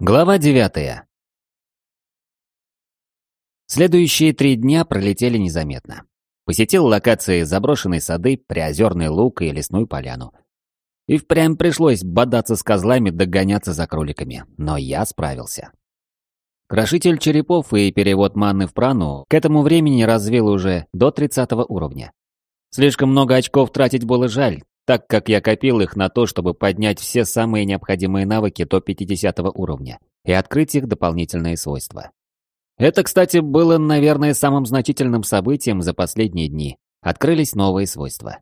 Глава девятая. Следующие три дня пролетели незаметно. Посетил локации заброшенные сады, приозерный луг и лесную поляну. И впрямь пришлось бодаться с козлами, догоняться за кроликами, но я справился. Крошитель черепов и перевод маны в прану к этому времени развил уже до 30 уровня. Слишком много очков тратить было жаль, так как я копил их на то, чтобы поднять все самые необходимые навыки до 50 уровня и открыть их дополнительные свойства. Это, кстати, было, наверное, самым значительным событием за последние дни. Открылись новые свойства.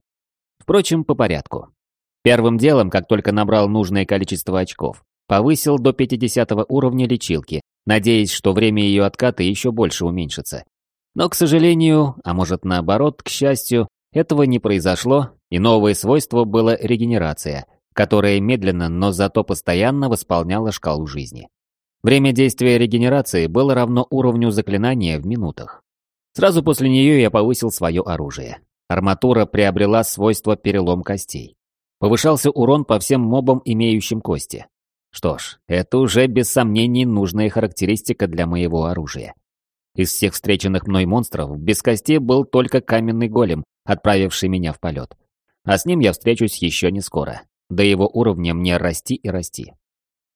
Впрочем, по порядку. Первым делом, как только набрал нужное количество очков, повысил до 50 уровня лечилки, надеясь, что время ее отката еще больше уменьшится. Но, к сожалению, а может наоборот, к счастью, этого не произошло, и новое свойство было регенерация, которая медленно, но зато постоянно восполняла шкалу жизни. Время действия регенерации было равно уровню заклинания в минутах. Сразу после нее я повысил свое оружие. Арматура приобрела свойство перелом костей. Повышался урон по всем мобам, имеющим кости. Что ж, это уже без сомнений нужная характеристика для моего оружия. Из всех встреченных мной монстров без костей был только каменный голем, отправивший меня в полет. А с ним я встречусь еще не скоро. До его уровня мне расти и расти.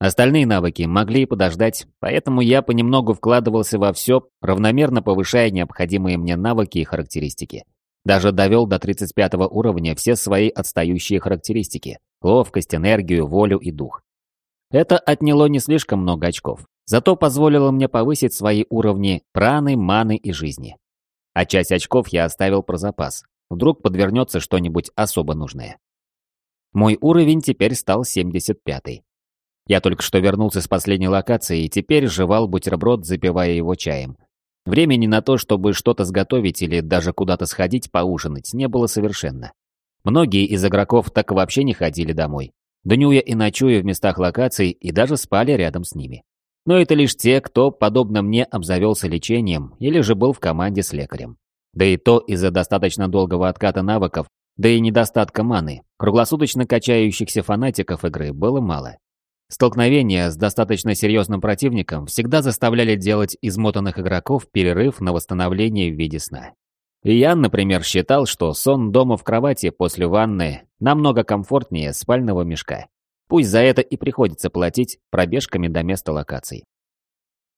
Остальные навыки могли и подождать, поэтому я понемногу вкладывался во все, равномерно повышая необходимые мне навыки и характеристики. Даже довел до 35 уровня все свои отстающие характеристики – ловкость, энергию, волю и дух. Это отняло не слишком много очков, зато позволило мне повысить свои уровни праны, маны и жизни. А часть очков я оставил про запас, Вдруг подвернется что-нибудь особо нужное. Мой уровень теперь стал 75 -й. Я только что вернулся с последней локации и теперь жевал бутерброд, запивая его чаем. Времени на то, чтобы что-то сготовить или даже куда-то сходить поужинать, не было совершенно. Многие из игроков так вообще не ходили домой, днюя и ночуя в местах локаций и даже спали рядом с ними. Но это лишь те, кто, подобно мне, обзавелся лечением или же был в команде с лекарем. Да и то из-за достаточно долгого отката навыков, да и недостатка маны, круглосуточно качающихся фанатиков игры было мало. Столкновения с достаточно серьезным противником всегда заставляли делать измотанных игроков перерыв на восстановление в виде сна. И например, считал, что сон дома в кровати после ванны намного комфортнее спального мешка. Пусть за это и приходится платить пробежками до места локаций.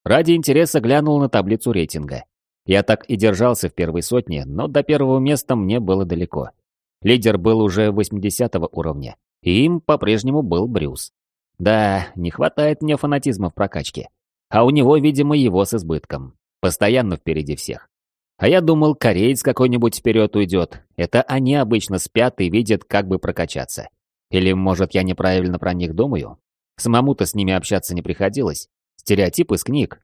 Ради интереса глянул на таблицу рейтинга. Я так и держался в первой сотне, но до первого места мне было далеко. Лидер был уже 80 уровня, и им по-прежнему был Брюс. Да, не хватает мне фанатизма в прокачке. А у него, видимо, его с избытком. Постоянно впереди всех. А я думал, кореец какой-нибудь вперед уйдет. Это они обычно спят и видят, как бы прокачаться. Или, может, я неправильно про них думаю? Самому-то с ними общаться не приходилось. Стереотип из книг.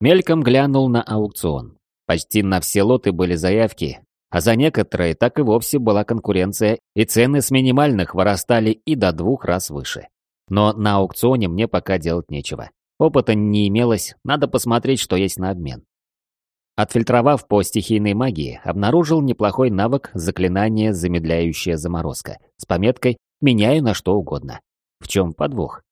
Мельком глянул на аукцион. Почти на все лоты были заявки, а за некоторые так и вовсе была конкуренция, и цены с минимальных вырастали и до двух раз выше. Но на аукционе мне пока делать нечего. Опыта не имелось, надо посмотреть, что есть на обмен. Отфильтровав по стихийной магии, обнаружил неплохой навык заклинания «Замедляющая заморозка» с пометкой «Меняю на что угодно». В чем подвох?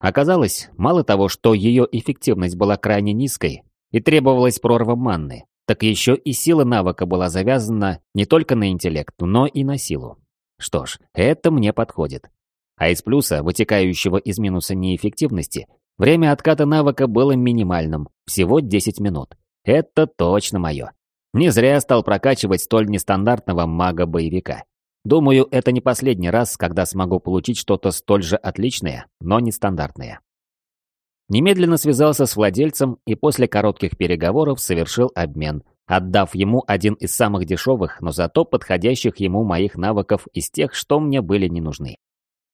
Оказалось, мало того, что ее эффективность была крайне низкой и требовалась прорва манны, так еще и сила навыка была завязана не только на интеллект, но и на силу. Что ж, это мне подходит. А из плюса, вытекающего из минуса неэффективности, время отката навыка было минимальным, всего 10 минут. Это точно мое. Не зря стал прокачивать столь нестандартного мага-боевика. Думаю, это не последний раз, когда смогу получить что-то столь же отличное, но нестандартное. Немедленно связался с владельцем и после коротких переговоров совершил обмен, отдав ему один из самых дешевых, но зато подходящих ему моих навыков из тех, что мне были не нужны.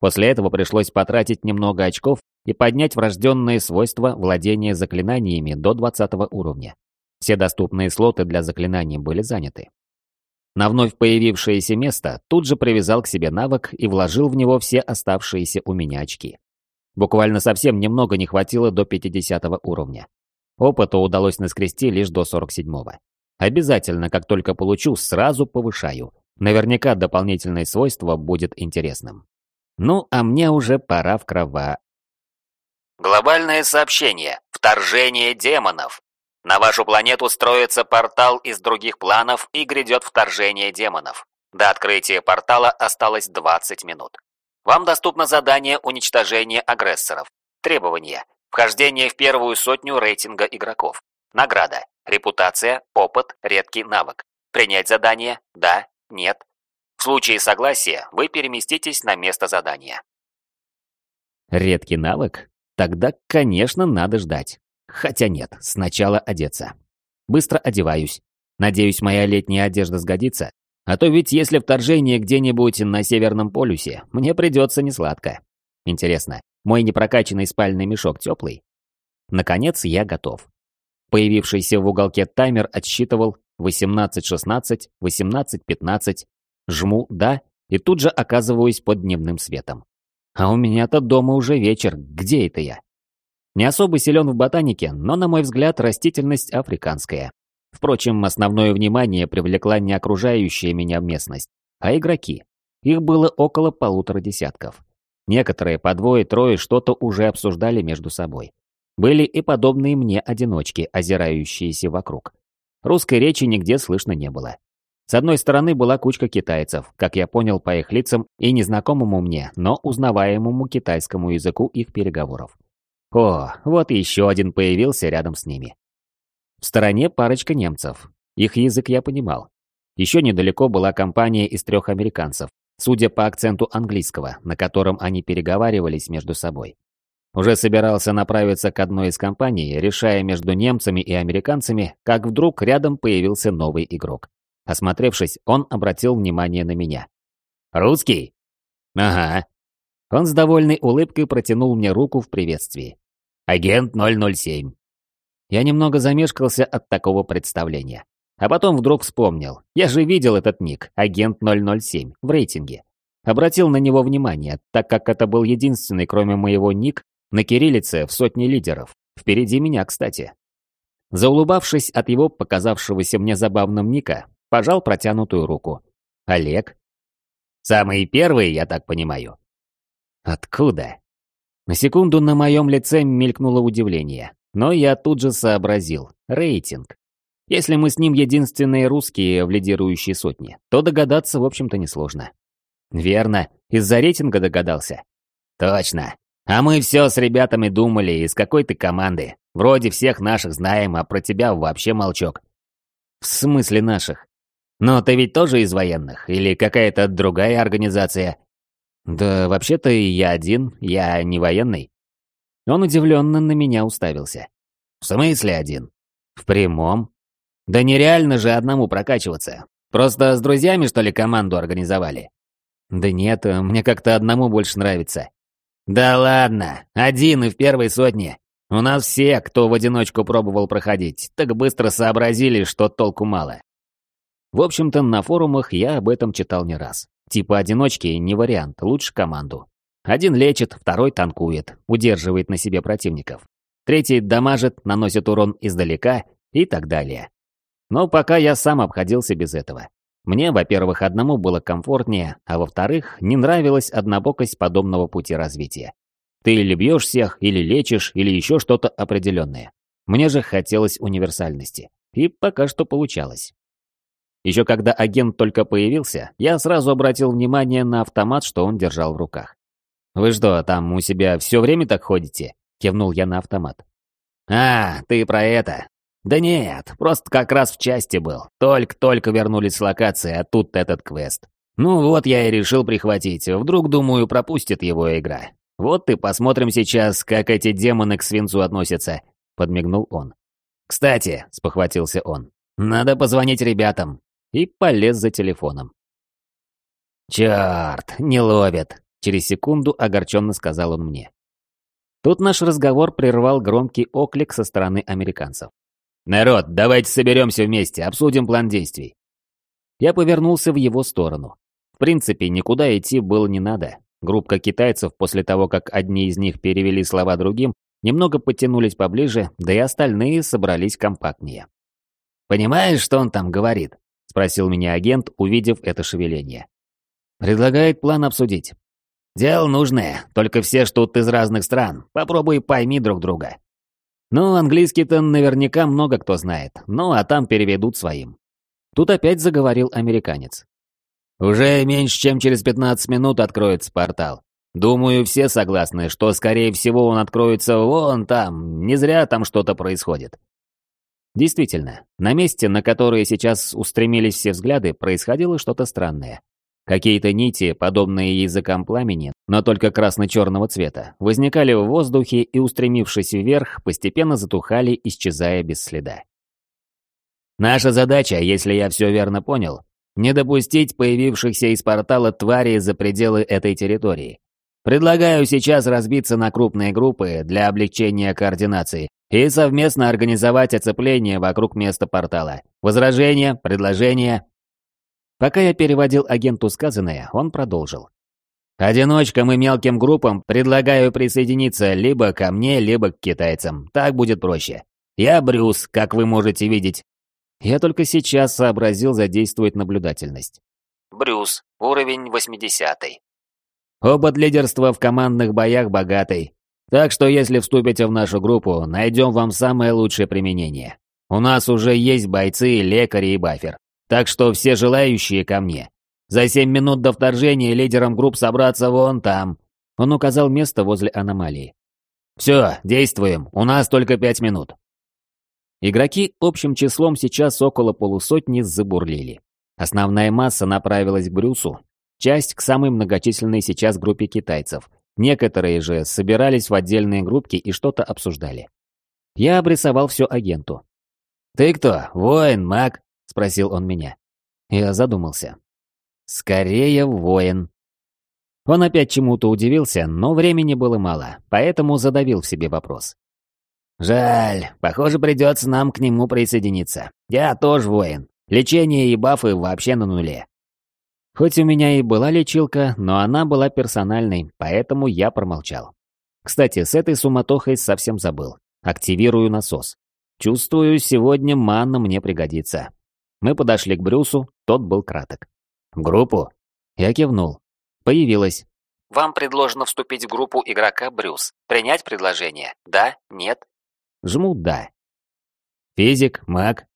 После этого пришлось потратить немного очков и поднять врожденные свойства владения заклинаниями до 20 уровня. Все доступные слоты для заклинаний были заняты. На вновь появившееся место тут же привязал к себе навык и вложил в него все оставшиеся у меня очки. Буквально совсем немного не хватило до 50 уровня. Опыта удалось наскрести лишь до 47-го. Обязательно, как только получу, сразу повышаю. Наверняка дополнительное свойство будет интересным. Ну, а мне уже пора в крова. Глобальное сообщение. Вторжение демонов. На вашу планету строится портал из других планов и грядет вторжение демонов. До открытия портала осталось 20 минут. Вам доступно задание уничтожения агрессоров. Требования. Вхождение в первую сотню рейтинга игроков. Награда. Репутация, опыт, редкий навык. Принять задание? Да, нет. В случае согласия вы переместитесь на место задания. Редкий навык? Тогда, конечно, надо ждать. Хотя нет, сначала одеться. Быстро одеваюсь. Надеюсь, моя летняя одежда сгодится. А то ведь если вторжение где-нибудь на Северном полюсе, мне придется несладко. Интересно, мой непрокачанный спальный мешок теплый? Наконец, я готов. Появившийся в уголке таймер отсчитывал 18.16, 18.15. Жму «да» и тут же оказываюсь под дневным светом. А у меня-то дома уже вечер, где это я? Не особо силен в ботанике, но, на мой взгляд, растительность африканская. Впрочем, основное внимание привлекла не окружающая меня местность, а игроки. Их было около полутора десятков. Некоторые по двое-трое что-то уже обсуждали между собой. Были и подобные мне одиночки, озирающиеся вокруг. Русской речи нигде слышно не было. С одной стороны была кучка китайцев, как я понял по их лицам и незнакомому мне, но узнаваемому китайскому языку их переговоров. О, вот еще один появился рядом с ними. В стороне парочка немцев. Их язык я понимал. Еще недалеко была компания из трех американцев, судя по акценту английского, на котором они переговаривались между собой. Уже собирался направиться к одной из компаний, решая между немцами и американцами, как вдруг рядом появился новый игрок. Осмотревшись, он обратил внимание на меня. «Русский?» «Ага». Он с довольной улыбкой протянул мне руку в приветствии. «Агент 007». Я немного замешкался от такого представления. А потом вдруг вспомнил. Я же видел этот ник, агент 007, в рейтинге. Обратил на него внимание, так как это был единственный, кроме моего ник, на кириллице в сотне лидеров. Впереди меня, кстати. Заулыбавшись от его показавшегося мне забавным ника, пожал протянутую руку. «Олег?» «Самый первый, я так понимаю». «Откуда?» На секунду на моем лице мелькнуло удивление, но я тут же сообразил. Рейтинг. Если мы с ним единственные русские в лидирующей сотне, то догадаться, в общем-то, несложно. Верно, из-за рейтинга догадался. Точно. А мы все с ребятами думали, из какой ты команды. Вроде всех наших знаем, а про тебя вообще молчок. В смысле наших? Но ты ведь тоже из военных? Или какая-то другая организация? Да вообще-то я один, я не военный. Он удивленно на меня уставился. В смысле один? В прямом? Да нереально же одному прокачиваться. Просто с друзьями, что ли, команду организовали? Да нет, мне как-то одному больше нравится. Да ладно, один и в первой сотне. У нас все, кто в одиночку пробовал проходить, так быстро сообразили, что толку мало. В общем-то, на форумах я об этом читал не раз. Типа одиночки не вариант, лучше команду. Один лечит, второй танкует, удерживает на себе противников. Третий дамажит, наносит урон издалека и так далее. Но пока я сам обходился без этого. Мне, во-первых, одному было комфортнее, а во-вторых, не нравилась однобокость подобного пути развития. Ты или бьешь всех, или лечишь, или еще что-то определенное. Мне же хотелось универсальности. И пока что получалось. Еще когда агент только появился, я сразу обратил внимание на автомат, что он держал в руках. «Вы что, там у себя все время так ходите?» — кивнул я на автомат. «А, ты про это?» «Да нет, просто как раз в части был. Только-только вернулись с локации, а тут этот квест. Ну вот я и решил прихватить, вдруг, думаю, пропустит его игра. Вот и посмотрим сейчас, как эти демоны к свинцу относятся», — подмигнул он. «Кстати», — спохватился он, — «надо позвонить ребятам и полез за телефоном. «Чёрт, не ловят!» — через секунду огорченно сказал он мне. Тут наш разговор прервал громкий оклик со стороны американцев. «Народ, давайте соберемся вместе, обсудим план действий». Я повернулся в его сторону. В принципе, никуда идти было не надо. Группа китайцев, после того, как одни из них перевели слова другим, немного подтянулись поближе, да и остальные собрались компактнее. «Понимаешь, что он там говорит?» Спросил меня агент, увидев это шевеление. Предлагает план обсудить. Дело нужное, только все что тут из разных стран. Попробуй пойми друг друга. Ну, английский-то наверняка много кто знает, ну а там переведут своим. Тут опять заговорил американец. Уже меньше, чем через 15 минут откроется портал. Думаю, все согласны, что, скорее всего, он откроется вон там, не зря там что-то происходит. Действительно, на месте, на которое сейчас устремились все взгляды, происходило что-то странное. Какие-то нити, подобные языкам пламени, но только красно-черного цвета, возникали в воздухе и, устремившись вверх, постепенно затухали, исчезая без следа. Наша задача, если я все верно понял, не допустить появившихся из портала тварей за пределы этой территории. Предлагаю сейчас разбиться на крупные группы для облегчения координации и совместно организовать оцепление вокруг места портала. Возражения, предложения? Пока я переводил агенту сказанное, он продолжил. Одиночкам и мелким группам предлагаю присоединиться либо ко мне, либо к китайцам. Так будет проще. Я Брюс, как вы можете видеть. Я только сейчас сообразил задействовать наблюдательность. Брюс, уровень 80. Опыт лидерства в командных боях богатый. Так что если вступите в нашу группу, найдем вам самое лучшее применение. У нас уже есть бойцы, лекари и бафер. Так что все желающие ко мне. За семь минут до вторжения лидерам групп собраться вон там. Он указал место возле аномалии. Все, действуем, у нас только пять минут. Игроки общим числом сейчас около полусотни забурлили. Основная масса направилась к Брюсу, часть к самой многочисленной сейчас группе китайцев. Некоторые же собирались в отдельные группки и что-то обсуждали. Я обрисовал все агенту. «Ты кто, воин, маг?» — спросил он меня. Я задумался. «Скорее воин». Он опять чему-то удивился, но времени было мало, поэтому задавил в себе вопрос. «Жаль, похоже, придется нам к нему присоединиться. Я тоже воин. Лечение и бафы вообще на нуле. Хоть у меня и была лечилка, но она была персональной, поэтому я промолчал. Кстати, с этой суматохой совсем забыл. Активирую насос. Чувствую, сегодня манна мне пригодится. Мы подошли к Брюсу, тот был краток. «В группу?» Я кивнул. Появилась. «Вам предложено вступить в группу игрока Брюс. Принять предложение? Да? Нет?» Жму «да». «Физик? Маг?»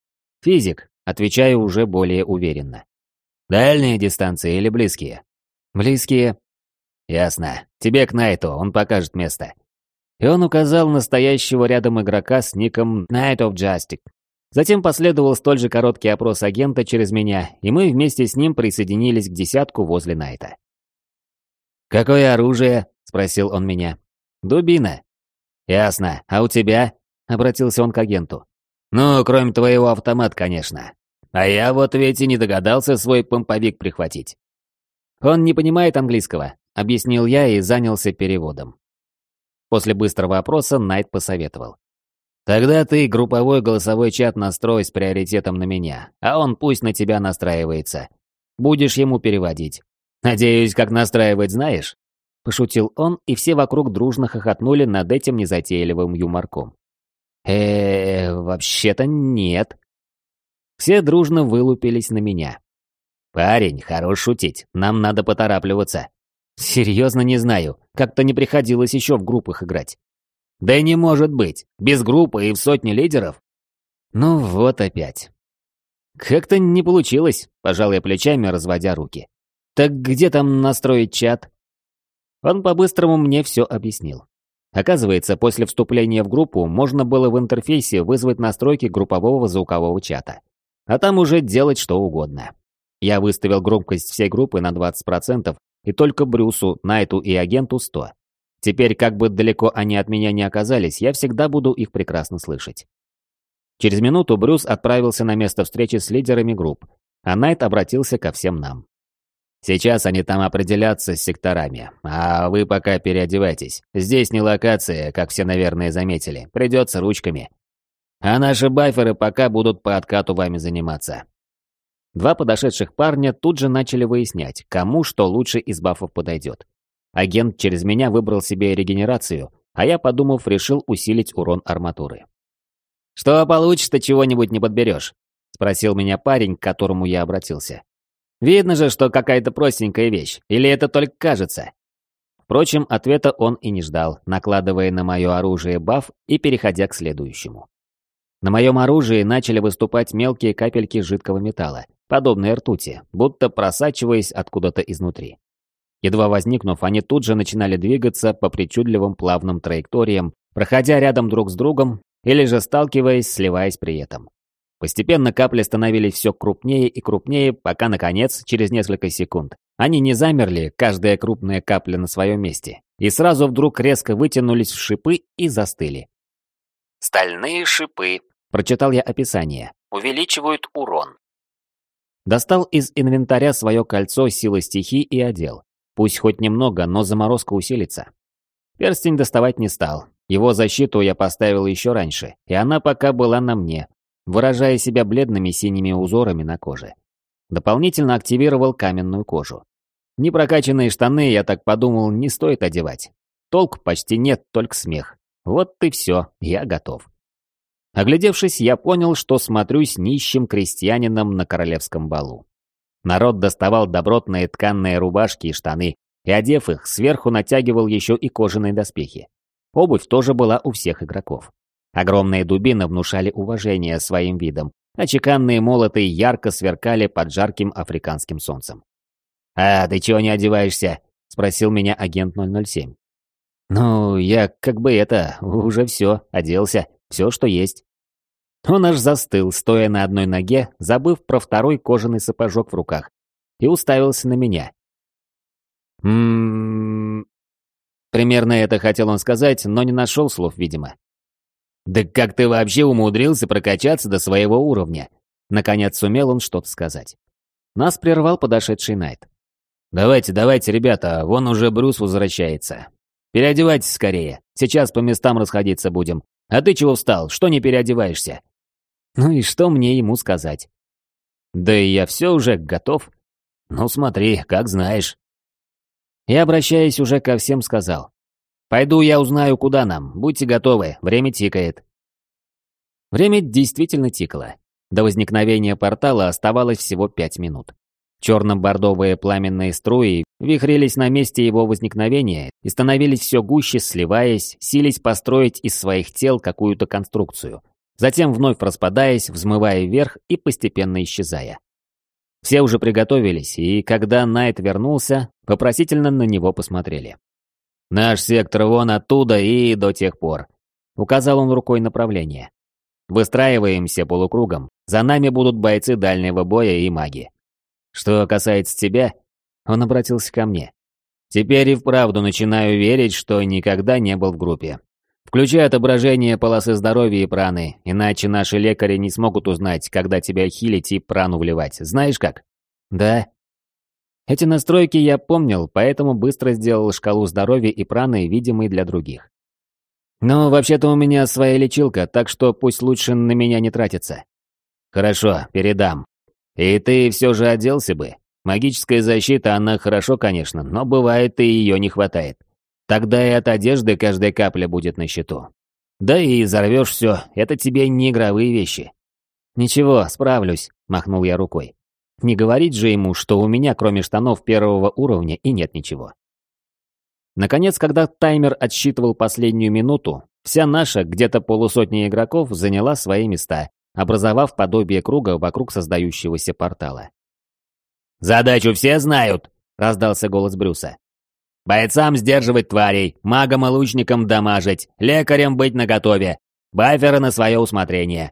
«Физик», отвечаю уже более уверенно. Дальние дистанции или близкие? Близкие. Ясно. Тебе к Найту, он покажет место. И он указал настоящего рядом игрока с ником Night of Justice. Затем последовал столь же короткий опрос агента через меня, и мы вместе с ним присоединились к десятку возле Найта. «Какое оружие?» — спросил он меня. «Дубина». «Ясно. А у тебя?» — обратился он к агенту. «Ну, кроме твоего автомат, конечно. А я вот ведь и не догадался свой помповик прихватить. Он не понимает английского, объяснил я и занялся переводом. После быстрого опроса Найт посоветовал. Тогда ты групповой голосовой чат настрой с приоритетом на меня, а он пусть на тебя настраивается. Будешь ему переводить. Надеюсь, как настраивать знаешь? Пошутил он, и все вокруг дружно хохотнули над этим незатейливым юморком. э вообще-то нет», все дружно вылупились на меня. «Парень, хорош шутить, нам надо поторапливаться». «Серьезно не знаю, как-то не приходилось еще в группах играть». «Да не может быть, без группы и в сотни лидеров». Ну вот опять. «Как-то не получилось», – пожал я плечами, разводя руки. «Так где там настроить чат?» Он по-быстрому мне все объяснил. Оказывается, после вступления в группу можно было в интерфейсе вызвать настройки группового звукового чата а там уже делать что угодно. Я выставил громкость всей группы на 20%, и только Брюсу, Найту и агенту 100. Теперь, как бы далеко они от меня не оказались, я всегда буду их прекрасно слышать. Через минуту Брюс отправился на место встречи с лидерами групп, а Найт обратился ко всем нам. «Сейчас они там определятся с секторами, а вы пока переодевайтесь. Здесь не локация, как все, наверное, заметили. Придется ручками. А наши байферы пока будут по откату вами заниматься. Два подошедших парня тут же начали выяснять, кому что лучше из бафов подойдет. Агент через меня выбрал себе регенерацию, а я, подумав, решил усилить урон арматуры. «Что получится, чего-нибудь не подберешь?» — спросил меня парень, к которому я обратился. «Видно же, что какая-то простенькая вещь, или это только кажется?» Впрочем, ответа он и не ждал, накладывая на мое оружие баф и переходя к следующему. На моем оружии начали выступать мелкие капельки жидкого металла, подобные ртути, будто просачиваясь откуда-то изнутри. Едва возникнув, они тут же начинали двигаться по причудливым плавным траекториям, проходя рядом друг с другом или же сталкиваясь, сливаясь при этом. Постепенно капли становились все крупнее и крупнее, пока, наконец, через несколько секунд, они не замерли, каждая крупная капля на своем месте, и сразу вдруг резко вытянулись в шипы и застыли. «Стальные шипы», — прочитал я описание, — «увеличивают урон». Достал из инвентаря свое кольцо силы стихий и одел. Пусть хоть немного, но заморозка усилится. Перстень доставать не стал. Его защиту я поставил еще раньше, и она пока была на мне, выражая себя бледными синими узорами на коже. Дополнительно активировал каменную кожу. Непрокачанные штаны, я так подумал, не стоит одевать. Толк почти нет, только смех. Вот и все, я готов. Оглядевшись, я понял, что смотрюсь нищим крестьянином на королевском балу. Народ доставал добротные тканные рубашки и штаны, и, одев их, сверху натягивал еще и кожаные доспехи. Обувь тоже была у всех игроков. Огромные дубины внушали уважение своим видом, а чеканные молоты ярко сверкали под жарким африканским солнцем. «А, ты чего не одеваешься?» — спросил меня агент 007. «Ну, я как бы это, уже все, оделся, все, что есть». Он аж застыл, стоя на одной ноге, забыв про второй кожаный сапожок в руках, и уставился на меня. Примерно это хотел он сказать, но не нашел слов, видимо. «Да как ты вообще умудрился прокачаться до своего уровня?» Наконец сумел он что-то сказать. Нас прервал подошедший Найт. «Давайте, давайте, ребята, вон уже Брюс возвращается. Переодевайтесь скорее, сейчас по местам расходиться будем. А ты чего встал, что не переодеваешься?» Ну и что мне ему сказать? «Да и я все уже готов». «Ну смотри, как знаешь». И, обращаясь уже ко всем, сказал. Пойду я узнаю, куда нам. Будьте готовы, время тикает. Время действительно тикало. До возникновения портала оставалось всего пять минут. Черно-бордовые пламенные струи вихрились на месте его возникновения и становились все гуще, сливаясь, сились построить из своих тел какую-то конструкцию. Затем вновь распадаясь, взмывая вверх и постепенно исчезая. Все уже приготовились, и когда Найт вернулся, вопросительно на него посмотрели. Наш сектор вон оттуда и до тех пор. Указал он рукой направление. Выстраиваемся полукругом. За нами будут бойцы дальнего боя и маги. Что касается тебя, он обратился ко мне. Теперь и вправду начинаю верить, что никогда не был в группе. Включай отображение полосы здоровья и праны, иначе наши лекари не смогут узнать, когда тебя хилить и прану вливать. Знаешь как? Да, эти настройки я помнил, поэтому быстро сделал шкалу здоровья и праны видимой для других. Но вообще-то у меня своя лечилка, так что пусть лучше на меня не тратится. Хорошо, передам. И ты все же оделся бы. Магическая защита, она хорошо, конечно, но бывает и ее не хватает. Тогда и от одежды каждая капля будет на счету. Да и взорвешь все, это тебе не игровые вещи. Ничего, справлюсь, махнул я рукой. Не говорить же ему, что у меня кроме штанов первого уровня и нет ничего. Наконец, когда таймер отсчитывал последнюю минуту, вся наша, где-то полусотня игроков, заняла свои места, образовав подобие круга вокруг создающегося портала. «Задачу все знают!» — раздался голос Брюса. «Бойцам сдерживать тварей, магам и лучникам дамажить, лекарям быть наготове, баферы на свое усмотрение.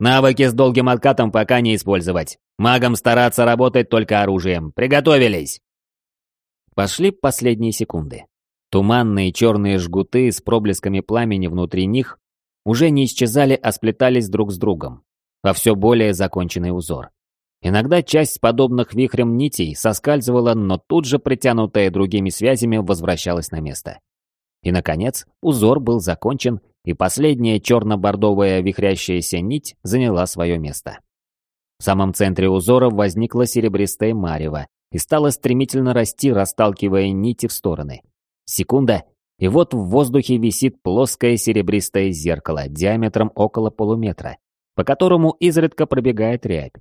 Навыки с долгим откатом пока не использовать. Магам стараться работать только оружием. Приготовились!» Пошли последние секунды. Туманные черные жгуты с проблесками пламени внутри них уже не исчезали, а сплетались друг с другом во все более законченный узор. Иногда часть подобных вихрем нитей соскальзывала, но тут же притянутая другими связями возвращалась на место. И, наконец, узор был закончен, и последняя черно-бордовая вихрящаяся нить заняла свое место. В самом центре узора возникла серебристая марево и стала стремительно расти, расталкивая нити в стороны. Секунда, и вот в воздухе висит плоское серебристое зеркало диаметром около полуметра, по которому изредка пробегает рябь.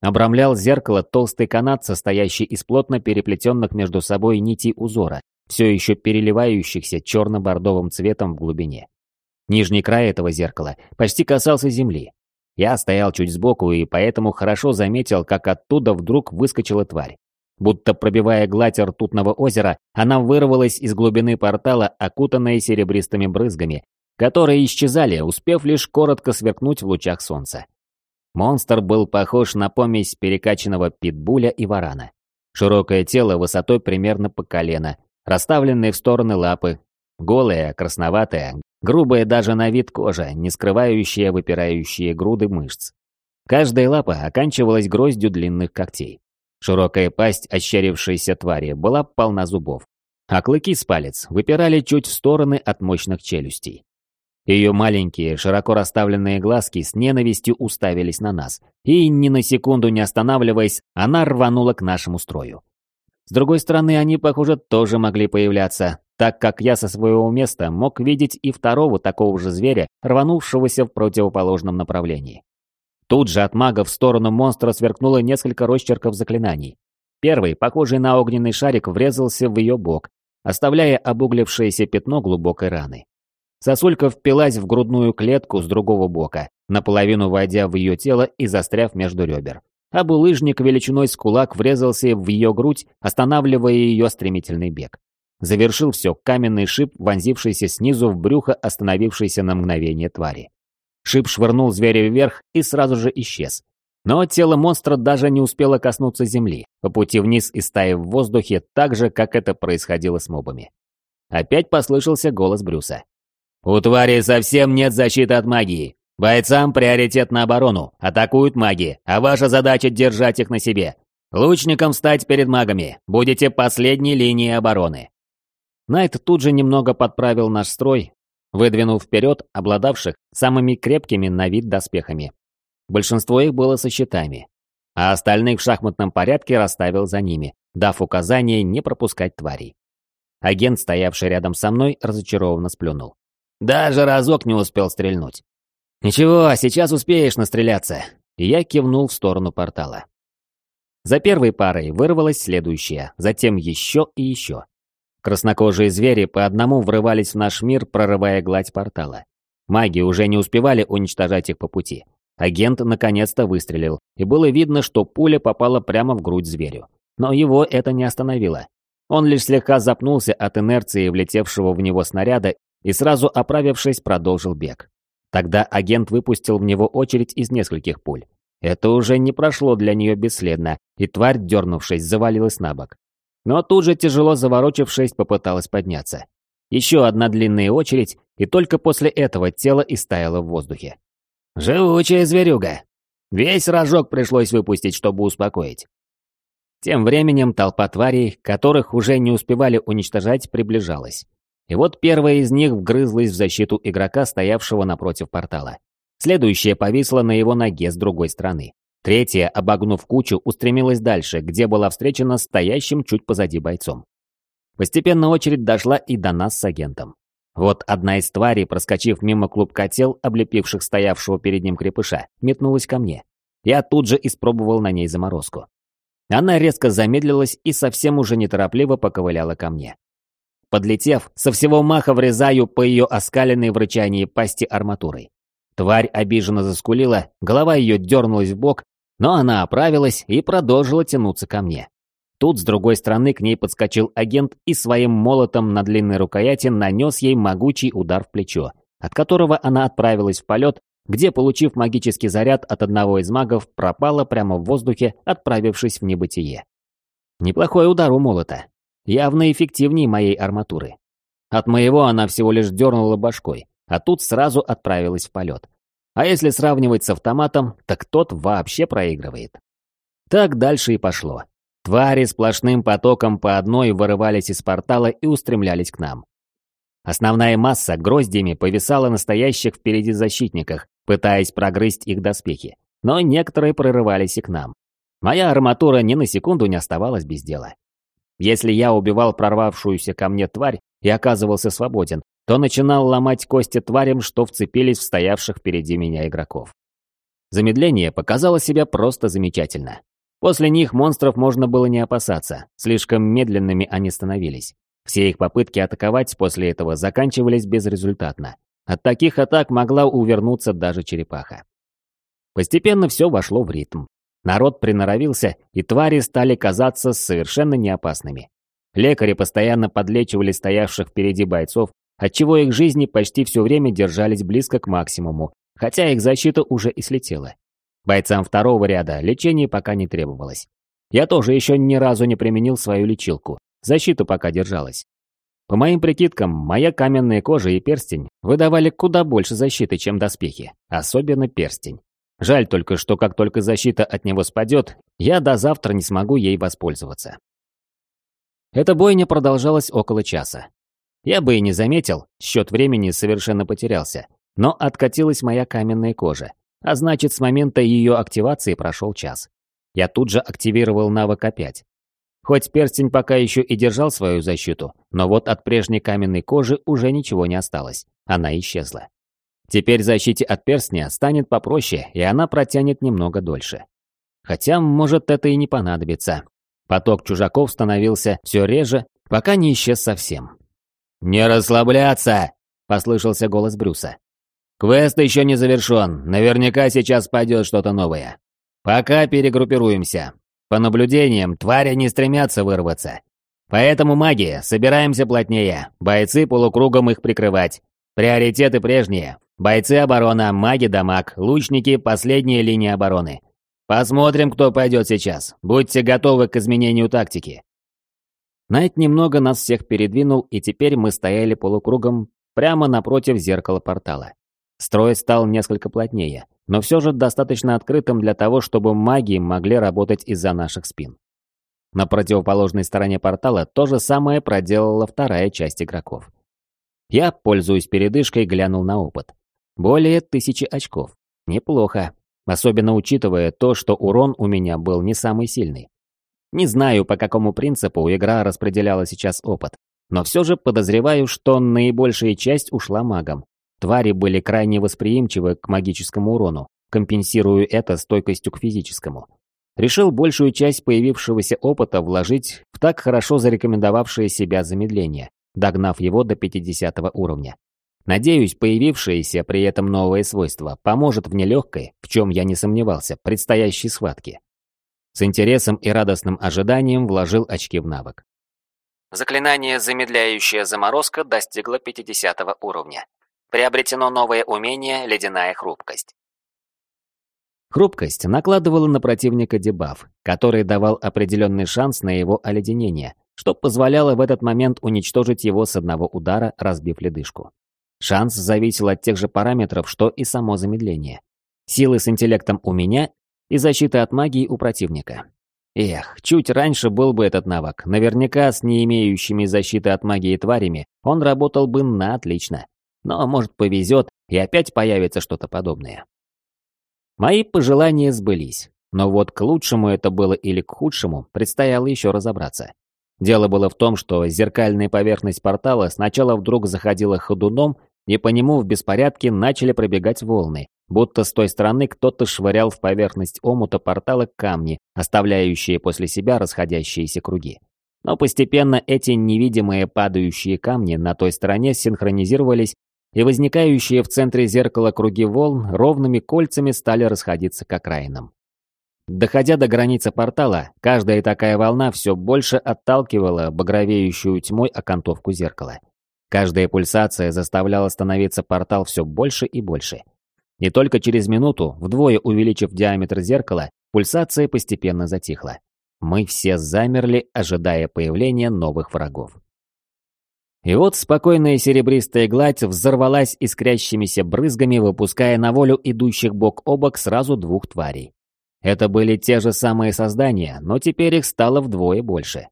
Обрамлял зеркало толстый канат, состоящий из плотно переплетенных между собой нитей узора, все еще переливающихся черно-бордовым цветом в глубине. Нижний край этого зеркала почти касался земли. Я стоял чуть сбоку и поэтому хорошо заметил, как оттуда вдруг выскочила тварь. Будто пробивая гладь ртутного озера, она вырвалась из глубины портала, окутанная серебристыми брызгами, которые исчезали, успев лишь коротко сверкнуть в лучах солнца. Монстр был похож на помесь перекачанного питбуля и варана. Широкое тело высотой примерно по колено, расставленные в стороны лапы, голая, красноватая, грубая даже на вид кожа, не скрывающая выпирающие груды мышц. Каждая лапа оканчивалась гроздью длинных когтей. Широкая пасть ощерившейся твари была полна зубов, а клыки с палец выпирали чуть в стороны от мощных челюстей. Ее маленькие, широко расставленные глазки с ненавистью уставились на нас, и, ни на секунду не останавливаясь, она рванула к нашему строю. С другой стороны, они, похоже, тоже могли появляться, так как я со своего места мог видеть и второго такого же зверя, рванувшегося в противоположном направлении. Тут же от мага в сторону монстра сверкнуло несколько росчерков заклинаний. Первый, похожий на огненный шарик, врезался в ее бок, оставляя обуглившееся пятно глубокой раны. Сосулька впилась в грудную клетку с другого бока, наполовину войдя в ее тело и застряв между ребер. А булыжник величиной с кулак врезался в ее грудь, останавливая ее стремительный бег. Завершил все каменный шип, вонзившийся снизу в брюхо остановившейся на мгновение твари. Шип швырнул зверя вверх и сразу же исчез. Но тело монстра даже не успело коснуться земли, по пути вниз и стая в воздухе, так же, как это происходило с мобами. Опять послышался голос Брюса. «У твари совсем нет защиты от магии. Бойцам приоритет на оборону, атакуют маги, а ваша задача держать их на себе. Лучникам стать перед магами, будете последней линией обороны». Найт тут же немного подправил наш строй, выдвинув вперед обладавших самыми крепкими на вид доспехами. Большинство их было со щитами, а остальных в шахматном порядке расставил за ними, дав указание не пропускать тварей. Агент, стоявший рядом со мной, разочарованно сплюнул. «Даже разок не успел стрельнуть». «Ничего, сейчас успеешь настреляться», и я кивнул в сторону портала. За первой парой вырвалась следующая, затем еще и еще. Краснокожие звери по одному врывались в наш мир, прорывая гладь портала. Маги уже не успевали уничтожать их по пути. Агент наконец-то выстрелил, и было видно, что пуля попала прямо в грудь зверю. Но его это не остановило. Он лишь слегка запнулся от инерции влетевшего в него снаряда и сразу оправившись, продолжил бег. Тогда агент выпустил в него очередь из нескольких пуль. Это уже не прошло для нее бесследно, и тварь, дернувшись, завалилась на бок. Но тут же, тяжело заворочившись, попыталась подняться. Еще одна длинная очередь, и только после этого тело истаяло в воздухе. «Живучая зверюга!» Весь рожок пришлось выпустить, чтобы успокоить. Тем временем толпа тварей, которых уже не успевали уничтожать, приближалась. И вот первая из них вгрызлась в защиту игрока, стоявшего напротив портала. Следующая повисла на его ноге с другой стороны. Третья, обогнув кучу, устремилась дальше, где была встречена стоящим чуть позади бойцом. Постепенно очередь дошла и до нас с агентом. Вот одна из тварей, проскочив мимо клубка тел, облепивших стоявшего перед ним крепыша, метнулась ко мне. Я тут же испробовал на ней заморозку. Она резко замедлилась и совсем уже неторопливо поковыляла ко мне. Подлетев, со всего маха врезаю по ее оскаленной в рычании пасти арматурой. Тварь обиженно заскулила, голова ее дернулась в бок, но она оправилась и продолжила тянуться ко мне. Тут с другой стороны к ней подскочил агент и своим молотом на длинной рукояти нанес ей могучий удар в плечо, от которого она отправилась в полет, где, получив магический заряд от одного из магов, пропала прямо в воздухе, отправившись в небытие. Неплохой удар у молота. Явно эффективнее моей арматуры. От моего она всего лишь дернула башкой, а тут сразу отправилась в полет. А если сравнивать с автоматом, так тот вообще проигрывает. Так дальше и пошло. Твари сплошным потоком по одной вырывались из портала и устремлялись к нам. Основная масса гроздями повисала на стоящих впереди защитниках, пытаясь прогрызть их доспехи. Но некоторые прорывались и к нам. Моя арматура ни на секунду не оставалась без дела. Если я убивал прорвавшуюся ко мне тварь и оказывался свободен, то начинал ломать кости тварям, что вцепились в стоявших впереди меня игроков. Замедление показало себя просто замечательно. После них монстров можно было не опасаться, слишком медленными они становились. Все их попытки атаковать после этого заканчивались безрезультатно. От таких атак могла увернуться даже черепаха. Постепенно все вошло в ритм. Народ приноровился, и твари стали казаться совершенно неопасными. Лекари постоянно подлечивали стоявших впереди бойцов, отчего их жизни почти все время держались близко к максимуму, хотя их защита уже и слетела. Бойцам второго ряда лечение пока не требовалось. Я тоже еще ни разу не применил свою лечилку, защита пока держалась. По моим прикидкам, моя каменная кожа и перстень выдавали куда больше защиты, чем доспехи, особенно перстень. Жаль только, что как только защита от него спадет, я до завтра не смогу ей воспользоваться. Эта бойня продолжалась около часа. Я бы и не заметил, счет времени совершенно потерялся, но откатилась моя каменная кожа, а значит, с момента ее активации прошел час. Я тут же активировал навык опять. Хоть перстень пока еще и держал свою защиту, но вот от прежней каменной кожи уже ничего не осталось, она исчезла. Теперь защите от перстня станет попроще, и она протянет немного дольше. Хотя, может, это и не понадобится. Поток чужаков становился все реже, пока не исчез совсем. «Не расслабляться!» – послышался голос Брюса. «Квест еще не завершен, наверняка сейчас пойдет что-то новое. Пока перегруппируемся. По наблюдениям, твари не стремятся вырваться. Поэтому маги, собираемся плотнее, бойцы полукругом их прикрывать. Приоритеты прежние. Бойцы оборона, маги да маг, лучники – последняя линия обороны. Посмотрим, кто пойдет сейчас. Будьте готовы к изменению тактики. Найт немного нас всех передвинул, и теперь мы стояли полукругом прямо напротив зеркала портала. Строй стал несколько плотнее, но все же достаточно открытым для того, чтобы маги могли работать из-за наших спин. На противоположной стороне портала то же самое проделала вторая часть игроков. Я, пользуясь передышкой, глянул на опыт. Более тысячи очков. Неплохо. Особенно учитывая то, что урон у меня был не самый сильный. Не знаю, по какому принципу игра распределяла сейчас опыт, но все же подозреваю, что наибольшая часть ушла магам. Твари были крайне восприимчивы к магическому урону, компенсируя это стойкостью к физическому. Решил большую часть появившегося опыта вложить в так хорошо зарекомендовавшее себя замедление, догнав его до 50 уровня. Надеюсь, появившееся при этом новое свойство поможет в нелегкой, в чем я не сомневался, предстоящей схватке. С интересом и радостным ожиданием вложил очки в навык. Заклинание «Замедляющая заморозка» достигло 50 уровня. Приобретено новое умение «Ледяная хрупкость». Хрупкость накладывала на противника дебаф, который давал определенный шанс на его оледенение, что позволяло в этот момент уничтожить его с одного удара, разбив ледышку. Шанс зависел от тех же параметров, что и само замедление. Силы с интеллектом у меня и защита от магии у противника. Эх, чуть раньше был бы этот навык, наверняка с не имеющими защиты от магии тварями он работал бы на отлично. Но может повезет, и опять появится что-то подобное. Мои пожелания сбылись, но вот к лучшему это было или к худшему, предстояло еще разобраться. Дело было в том, что зеркальная поверхность портала сначала вдруг заходила ходуном, и по нему в беспорядке начали пробегать волны, будто с той стороны кто-то швырял в поверхность омута портала камни, оставляющие после себя расходящиеся круги. Но постепенно эти невидимые падающие камни на той стороне синхронизировались, и возникающие в центре зеркала круги волн ровными кольцами стали расходиться к окраинам. Доходя до границы портала, каждая такая волна все больше отталкивала багровеющую тьмой окантовку зеркала. Каждая пульсация заставляла становиться портал все больше и больше. И только через минуту, вдвое увеличив диаметр зеркала, пульсация постепенно затихла. Мы все замерли, ожидая появления новых врагов. И вот спокойная серебристая гладь взорвалась искрящимися брызгами, выпуская на волю идущих бок о бок сразу двух тварей. Это были те же самые создания, но теперь их стало вдвое больше.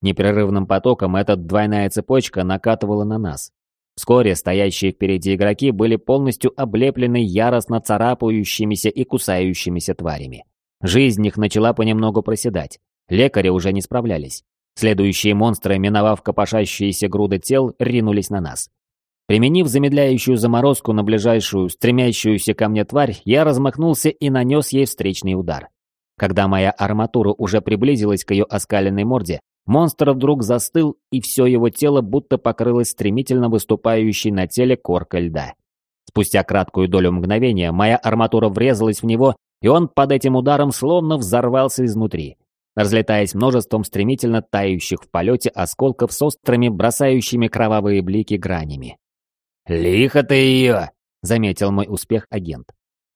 Непрерывным потоком эта двойная цепочка накатывала на нас. Вскоре стоящие впереди игроки были полностью облеплены яростно царапающимися и кусающимися тварями. Жизнь их начала понемногу проседать. Лекари уже не справлялись. Следующие монстры, миновав копошащиеся груды тел, ринулись на нас. Применив замедляющую заморозку на ближайшую, стремящуюся ко мне тварь, я размахнулся и нанес ей встречный удар. Когда моя арматура уже приблизилась к ее оскаленной морде, монстр вдруг застыл, и все его тело будто покрылось стремительно выступающей на теле коркой льда. Спустя краткую долю мгновения моя арматура врезалась в него, и он под этим ударом словно взорвался изнутри, разлетаясь множеством стремительно тающих в полете осколков с острыми, бросающими кровавые блики гранями. «Лихо ты ее!» — заметил мой успех агент.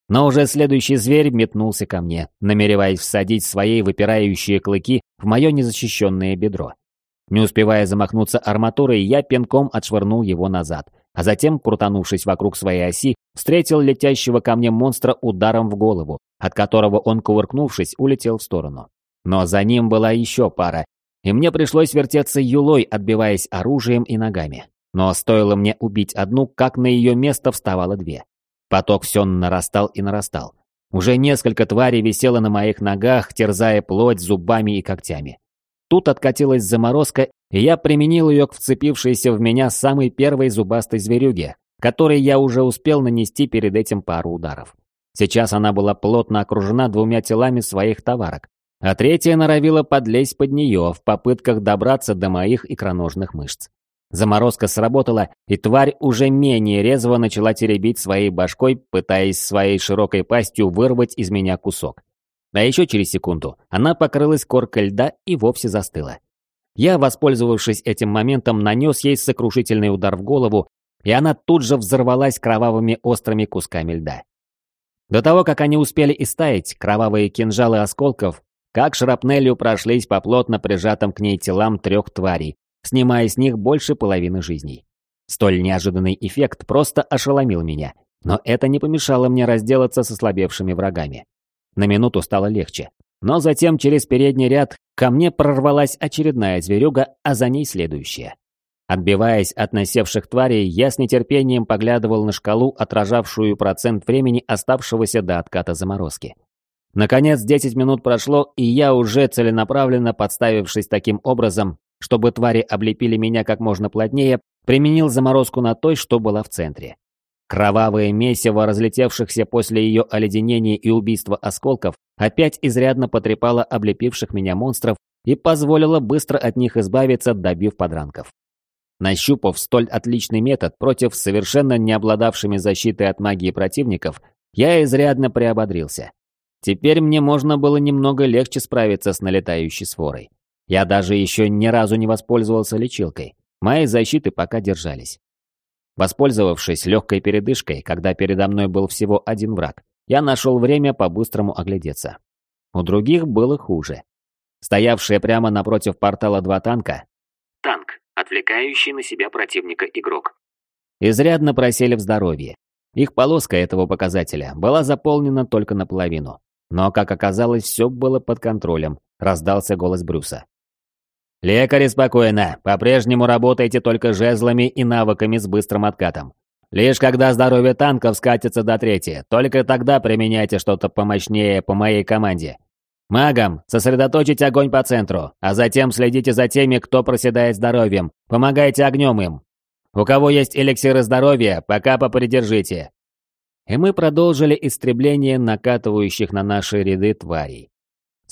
Но уже следующий зверь метнулся ко мне, намереваясь всадить свои выпирающие клыки в мое незащищенное бедро. Не успевая замахнуться арматурой, я пинком отшвырнул его назад, а затем, крутанувшись вокруг своей оси, встретил летящего ко мне монстра ударом в голову, от которого он, кувыркнувшись, улетел в сторону. Но за ним была еще пара, и мне пришлось вертеться юлой, отбиваясь оружием и ногами. Но стоило мне убить одну, как на ее место вставало две. Поток все нарастал и нарастал. Уже несколько тварей висело на моих ногах, терзая плоть зубами и когтями. Тут откатилась заморозка, и я применил ее к вцепившейся в меня самой первой зубастой зверюге, которой я уже успел нанести перед этим пару ударов. Сейчас она была плотно окружена двумя телами своих товарок, а третья норовила подлезть под нее в попытках добраться до моих икроножных мышц. Заморозка сработала, и тварь уже менее резво начала теребить своей башкой, пытаясь своей широкой пастью вырвать из меня кусок. А еще через секунду она покрылась коркой льда и вовсе застыла. Я, воспользовавшись этим моментом, нанес ей сокрушительный удар в голову, и она тут же взорвалась кровавыми острыми кусками льда. До того, как они успели истаять, кровавые кинжалы осколков, как шрапнелью прошлись по плотно прижатым к ней телам трех тварей, снимая с них больше половины жизней. Столь неожиданный эффект просто ошеломил меня, но это не помешало мне разделаться со слабевшими врагами. На минуту стало легче, но затем через передний ряд ко мне прорвалась очередная зверюга, а за ней следующая. Отбиваясь от насевших тварей, я с нетерпением поглядывал на шкалу, отражавшую процент времени, оставшегося до отката заморозки. Наконец, 10 минут прошло, и я уже целенаправленно, подставившись таким образом, чтобы твари облепили меня как можно плотнее, применил заморозку на той, что была в центре. Кровавое месиво разлетевшихся после ее оледенения и убийства осколков опять изрядно потрепало облепивших меня монстров и позволило быстро от них избавиться, добив подранков. Нащупав столь отличный метод против совершенно не обладавшими защитой от магии противников, я изрядно приободрился. Теперь мне можно было немного легче справиться с налетающей сворой. Я даже еще ни разу не воспользовался лечилкой. Мои защиты пока держались. Воспользовавшись легкой передышкой, когда передо мной был всего один враг, я нашел время по-быстрому оглядеться. У других было хуже. Стоявшие прямо напротив портала два танка Танк, отвлекающий на себя противника игрок. Изрядно просели в здоровье. Их полоска этого показателя была заполнена только наполовину. Но, как оказалось, все было под контролем, раздался голос Брюса. «Лекари, спокойно. По-прежнему работайте только жезлами и навыками с быстрым откатом. Лишь когда здоровье танков скатится до трети, только тогда применяйте что-то помощнее по моей команде. Магам, сосредоточить огонь по центру, а затем следите за теми, кто проседает здоровьем. Помогайте огнем им. У кого есть эликсиры здоровья, пока попридержите». И мы продолжили истребление накатывающих на наши ряды тварей.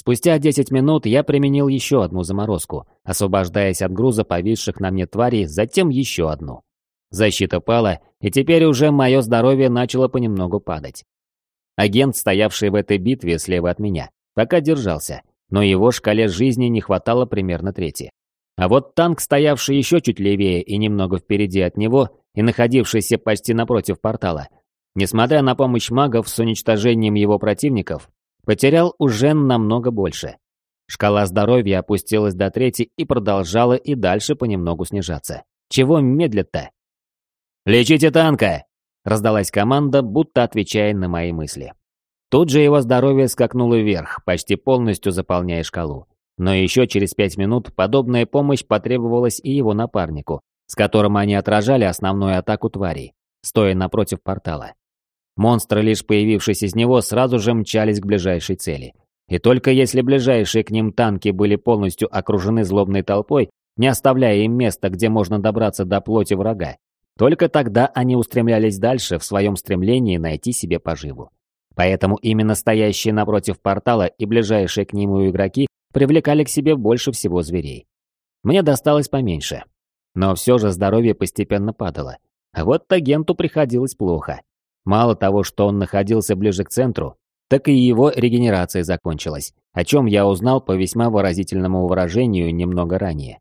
Спустя 10 минут я применил еще одну заморозку, освобождаясь от груза повисших на мне тварей, затем еще одну. Защита пала, и теперь уже мое здоровье начало понемногу падать. Агент, стоявший в этой битве слева от меня, пока держался, но его шкале жизни не хватало примерно трети. А вот танк, стоявший еще чуть левее и немного впереди от него, и находившийся почти напротив портала, несмотря на помощь магов с уничтожением его противников, Потерял уже намного больше. Шкала здоровья опустилась до трети и продолжала и дальше понемногу снижаться. Чего медлят-то? «Лечите танка!» – раздалась команда, будто отвечая на мои мысли. Тут же его здоровье скакнуло вверх, почти полностью заполняя шкалу. Но еще через пять минут подобная помощь потребовалась и его напарнику, с которым они отражали основную атаку тварей, стоя напротив портала. Монстры, лишь появившись из него, сразу же мчались к ближайшей цели. И только если ближайшие к ним танки были полностью окружены злобной толпой, не оставляя им места, где можно добраться до плоти врага, только тогда они устремлялись дальше в своем стремлении найти себе поживу. Поэтому именно стоящие напротив портала и ближайшие к нему игроки привлекали к себе больше всего зверей. Мне досталось поменьше. Но все же здоровье постепенно падало. А вот агенту приходилось плохо. Мало того, что он находился ближе к центру, так и его регенерация закончилась, о чем я узнал по весьма выразительному выражению немного ранее.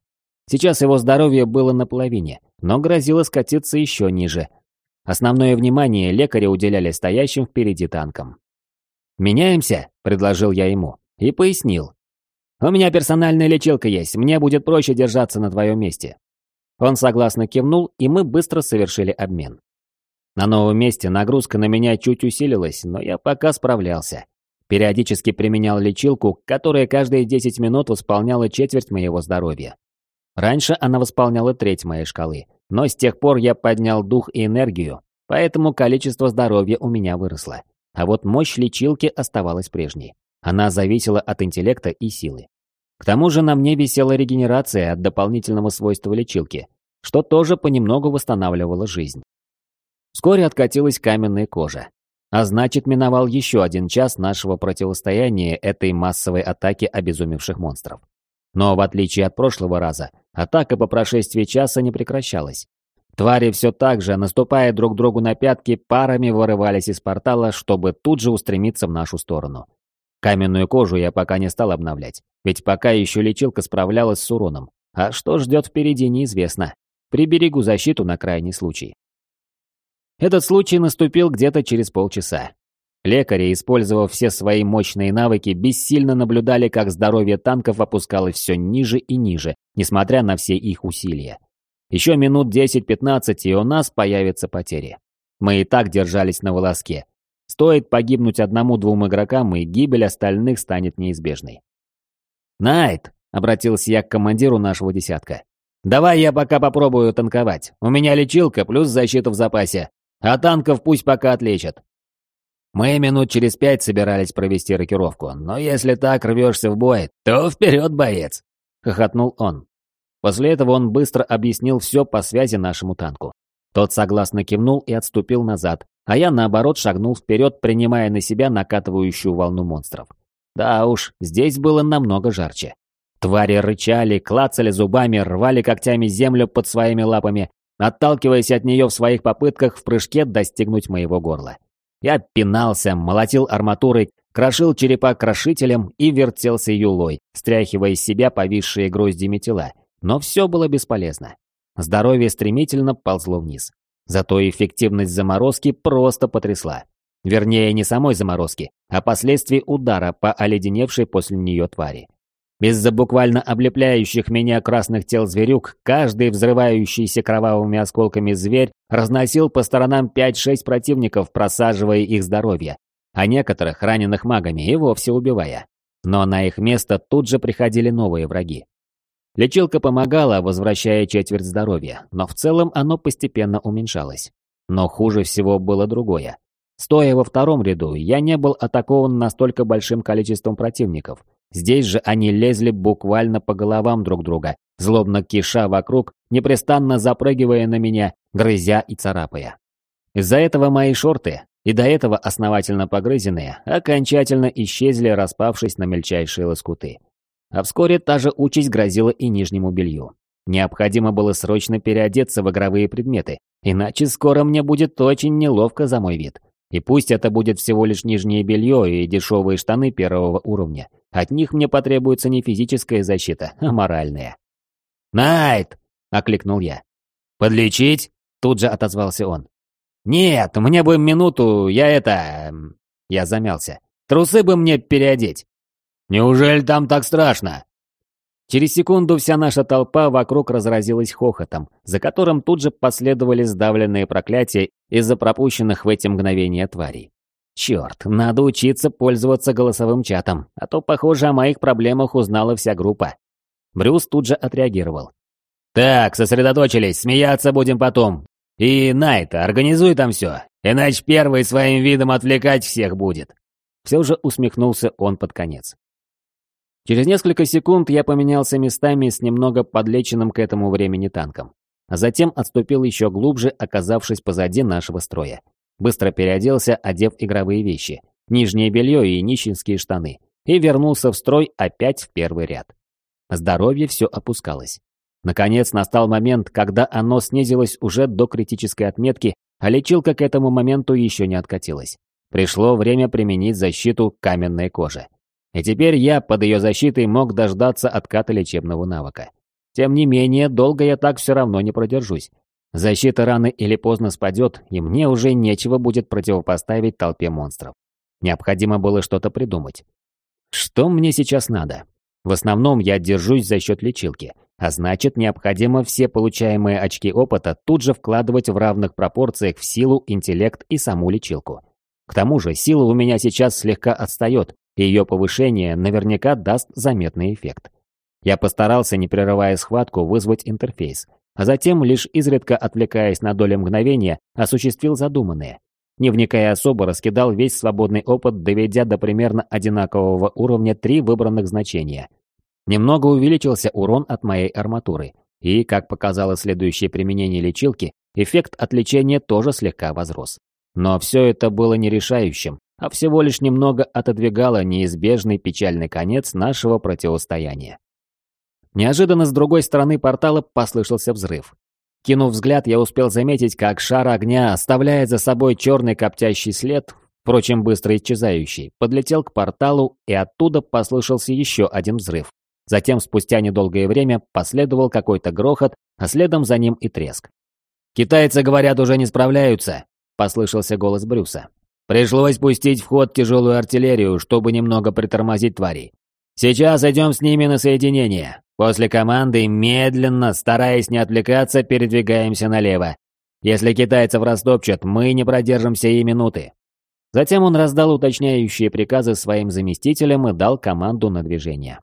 Сейчас его здоровье было на половине, но грозило скатиться еще ниже. Основное внимание лекари уделяли стоящим впереди танкам. «Меняемся?» – предложил я ему. И пояснил. «У меня персональная лечилка есть, мне будет проще держаться на твоем месте». Он согласно кивнул, и мы быстро совершили обмен. На новом месте нагрузка на меня чуть усилилась, но я пока справлялся. Периодически применял лечилку, которая каждые 10 минут восполняла четверть моего здоровья. Раньше она восполняла треть моей шкалы, но с тех пор я поднял дух и энергию, поэтому количество здоровья у меня выросло. А вот мощь лечилки оставалась прежней. Она зависела от интеллекта и силы. К тому же на мне висела регенерация от дополнительного свойства лечилки, что тоже понемногу восстанавливало жизнь. Вскоре откатилась каменная кожа. А значит, миновал еще один час нашего противостояния этой массовой атаки обезумевших монстров. Но в отличие от прошлого раза, атака по прошествии часа не прекращалась. Твари все так же, наступая друг другу на пятки, парами вырывались из портала, чтобы тут же устремиться в нашу сторону. Каменную кожу я пока не стал обновлять, ведь пока еще лечилка справлялась с уроном. А что ждет впереди, неизвестно. Приберегу защиту на крайний случай. Этот случай наступил где-то через полчаса. Лекари, использовав все свои мощные навыки, бессильно наблюдали, как здоровье танков опускалось все ниже и ниже, несмотря на все их усилия. Еще минут 10-15, и у нас появятся потери. Мы и так держались на волоске. Стоит погибнуть одному-двум игрокам, и гибель остальных станет неизбежной. «Найт!» — обратился я к командиру нашего десятка. «Давай я пока попробую танковать. У меня лечилка плюс защита в запасе. А танков пусть пока отлечат. Мы минут через пять собирались провести рокировку, но если так рвешься в бой, то вперед, боец!» — хохотнул он. После этого он быстро объяснил все по связи нашему танку. Тот согласно кивнул и отступил назад, а я наоборот шагнул вперед, принимая на себя накатывающую волну монстров. Да уж, здесь было намного жарче. Твари рычали, клацали зубами, рвали когтями землю под своими лапами, отталкиваясь от нее в своих попытках в прыжке достигнуть моего горла. Я пинался, молотил арматурой, крошил черепа крошителем и вертелся юлой, стряхивая из себя повисшие гроздями тела. Но все было бесполезно. Здоровье стремительно ползло вниз. Зато эффективность заморозки просто потрясла. Вернее, не самой заморозки, а последствий удара по оледеневшей после нее твари. Из-за буквально облепляющих меня красных тел зверюк, каждый взрывающийся кровавыми осколками зверь разносил по сторонам 5-6 противников, просаживая их здоровье, а некоторых, раненых магами, и вовсе убивая. Но на их место тут же приходили новые враги. Лечилка помогала, возвращая четверть здоровья, но в целом оно постепенно уменьшалось. Но хуже всего было другое. Стоя во втором ряду, я не был атакован настолько большим количеством противников – Здесь же они лезли буквально по головам друг друга, злобно киша вокруг, непрестанно запрыгивая на меня, грызя и царапая. Из-за этого мои шорты, и до этого основательно погрызенные, окончательно исчезли, распавшись на мельчайшие лоскуты. А вскоре та же участь грозила и нижнему белью. Необходимо было срочно переодеться в игровые предметы, иначе скоро мне будет очень неловко за мой вид. И пусть это будет всего лишь нижнее белье и дешевые штаны первого уровня, от них мне потребуется не физическая защита, а моральная. «Найт!» — окликнул я. «Подлечить?» — тут же отозвался он. «Нет, мне бы минуту, я это...» Я замялся. «Трусы бы мне переодеть». «Неужели там так страшно?» Через секунду вся наша толпа вокруг разразилась хохотом, за которым тут же последовали сдавленные проклятия из-за пропущенных в эти мгновения тварей. Черт, надо учиться пользоваться голосовым чатом, а то, похоже, о моих проблемах узнала вся группа. Брюс тут же отреагировал. «Так, сосредоточились, смеяться будем потом. И, Найт, организуй там все, иначе первый своим видом отвлекать всех будет». Все же усмехнулся он под конец. Через несколько секунд я поменялся местами с немного подлеченным к этому времени танком, а затем отступил еще глубже, оказавшись позади нашего строя. Быстро переоделся, одев игровые вещи, нижнее белье и нищенские штаны, и вернулся в строй опять в первый ряд. Здоровье все опускалось. Наконец настал момент, когда оно снизилось уже до критической отметки, а лечилка к этому моменту еще не откатилась. Пришло время применить защиту каменной кожи. И теперь я под ее защитой мог дождаться отката лечебного навыка. Тем не менее, долго я так все равно не продержусь. Защита рано или поздно спадет, и мне уже нечего будет противопоставить толпе монстров. Необходимо было что-то придумать. Что мне сейчас надо? В основном я держусь за счет лечилки, а значит, необходимо все получаемые очки опыта тут же вкладывать в равных пропорциях в силу, интеллект и саму лечилку. К тому же, сила у меня сейчас слегка отстает, и ее повышение наверняка даст заметный эффект. Я постарался, не прерывая схватку, вызвать интерфейс, а затем, лишь изредка отвлекаясь на доли мгновения, осуществил задуманное. Не вникая особо, раскидал весь свободный опыт, доведя до примерно одинакового уровня три выбранных значения – Немного увеличился урон от моей арматуры, и, как показало следующее применение лечилки, эффект отвлечения тоже слегка возрос. Но все это было не решающим, а всего лишь немного отодвигало неизбежный печальный конец нашего противостояния. Неожиданно с другой стороны портала послышался взрыв. Кинув взгляд, я успел заметить, как шар огня оставляет за собой черный коптящий след, впрочем, быстро исчезающий, подлетел к порталу, и оттуда послышался еще один взрыв. Затем, спустя недолгое время, последовал какой-то грохот, а следом за ним и треск. «Китайцы, говорят, уже не справляются», — послышался голос Брюса. «Пришлось пустить в ход тяжелую артиллерию, чтобы немного притормозить тварей. Сейчас идем с ними на соединение. После команды медленно, стараясь не отвлекаться, передвигаемся налево. Если китайцев растопчат, мы не продержимся и минуты». Затем он раздал уточняющие приказы своим заместителям и дал команду на движение.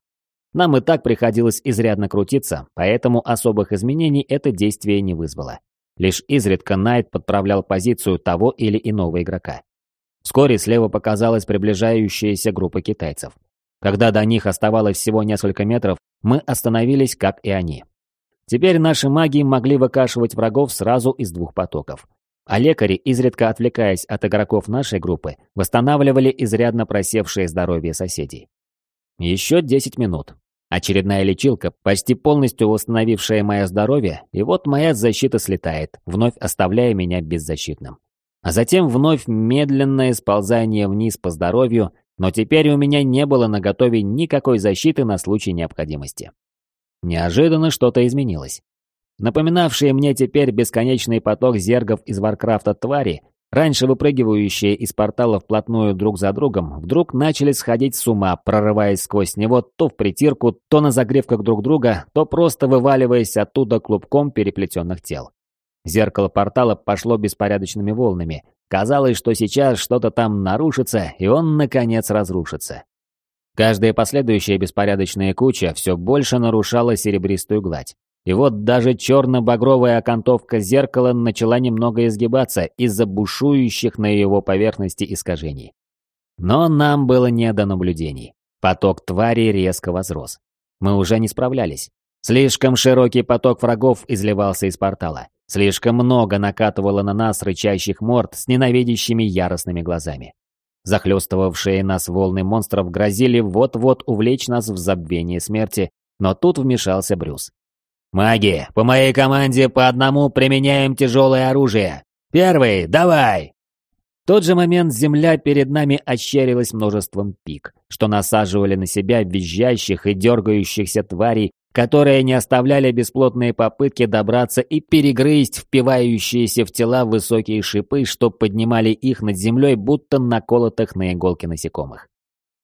Нам и так приходилось изрядно крутиться, поэтому особых изменений это действие не вызвало. Лишь изредка Найт подправлял позицию того или иного игрока. Вскоре слева показалась приближающаяся группа китайцев. Когда до них оставалось всего несколько метров, мы остановились, как и они. Теперь наши маги могли выкашивать врагов сразу из двух потоков. А лекари, изредка отвлекаясь от игроков нашей группы, восстанавливали изрядно просевшее здоровье соседей. Еще 10 минут. Очередная лечилка, почти полностью восстановившая мое здоровье, и вот моя защита слетает, вновь оставляя меня беззащитным. А затем вновь медленное сползание вниз по здоровью, но теперь у меня не было наготове никакой защиты на случай необходимости. Неожиданно что-то изменилось. Напоминавшие мне теперь бесконечный поток зергов из Варкрафта твари Раньше выпрыгивающие из портала вплотную друг за другом вдруг начали сходить с ума, прорываясь сквозь него то в притирку, то на загревках друг друга, то просто вываливаясь оттуда клубком переплетенных тел. Зеркало портала пошло беспорядочными волнами. Казалось, что сейчас что-то там нарушится, и он, наконец, разрушится. Каждая последующая беспорядочная куча все больше нарушала серебристую гладь. И вот даже черно-багровая окантовка зеркала начала немного изгибаться из-за бушующих на его поверхности искажений. Но нам было не до наблюдений. Поток твари резко возрос. Мы уже не справлялись. Слишком широкий поток врагов изливался из портала. Слишком много накатывало на нас рычащих морд с ненавидящими яростными глазами. Захлестывавшие нас волны монстров грозили вот-вот увлечь нас в забвение смерти, но тут вмешался Брюс. «Маги, по моей команде по одному применяем тяжелое оружие. Первый, давай!» В тот же момент земля перед нами ощерилась множеством пик, что насаживали на себя визжащих и дергающихся тварей, которые не оставляли бесплотные попытки добраться и перегрызть впивающиеся в тела высокие шипы, что поднимали их над землей, будто наколотых на иголки насекомых.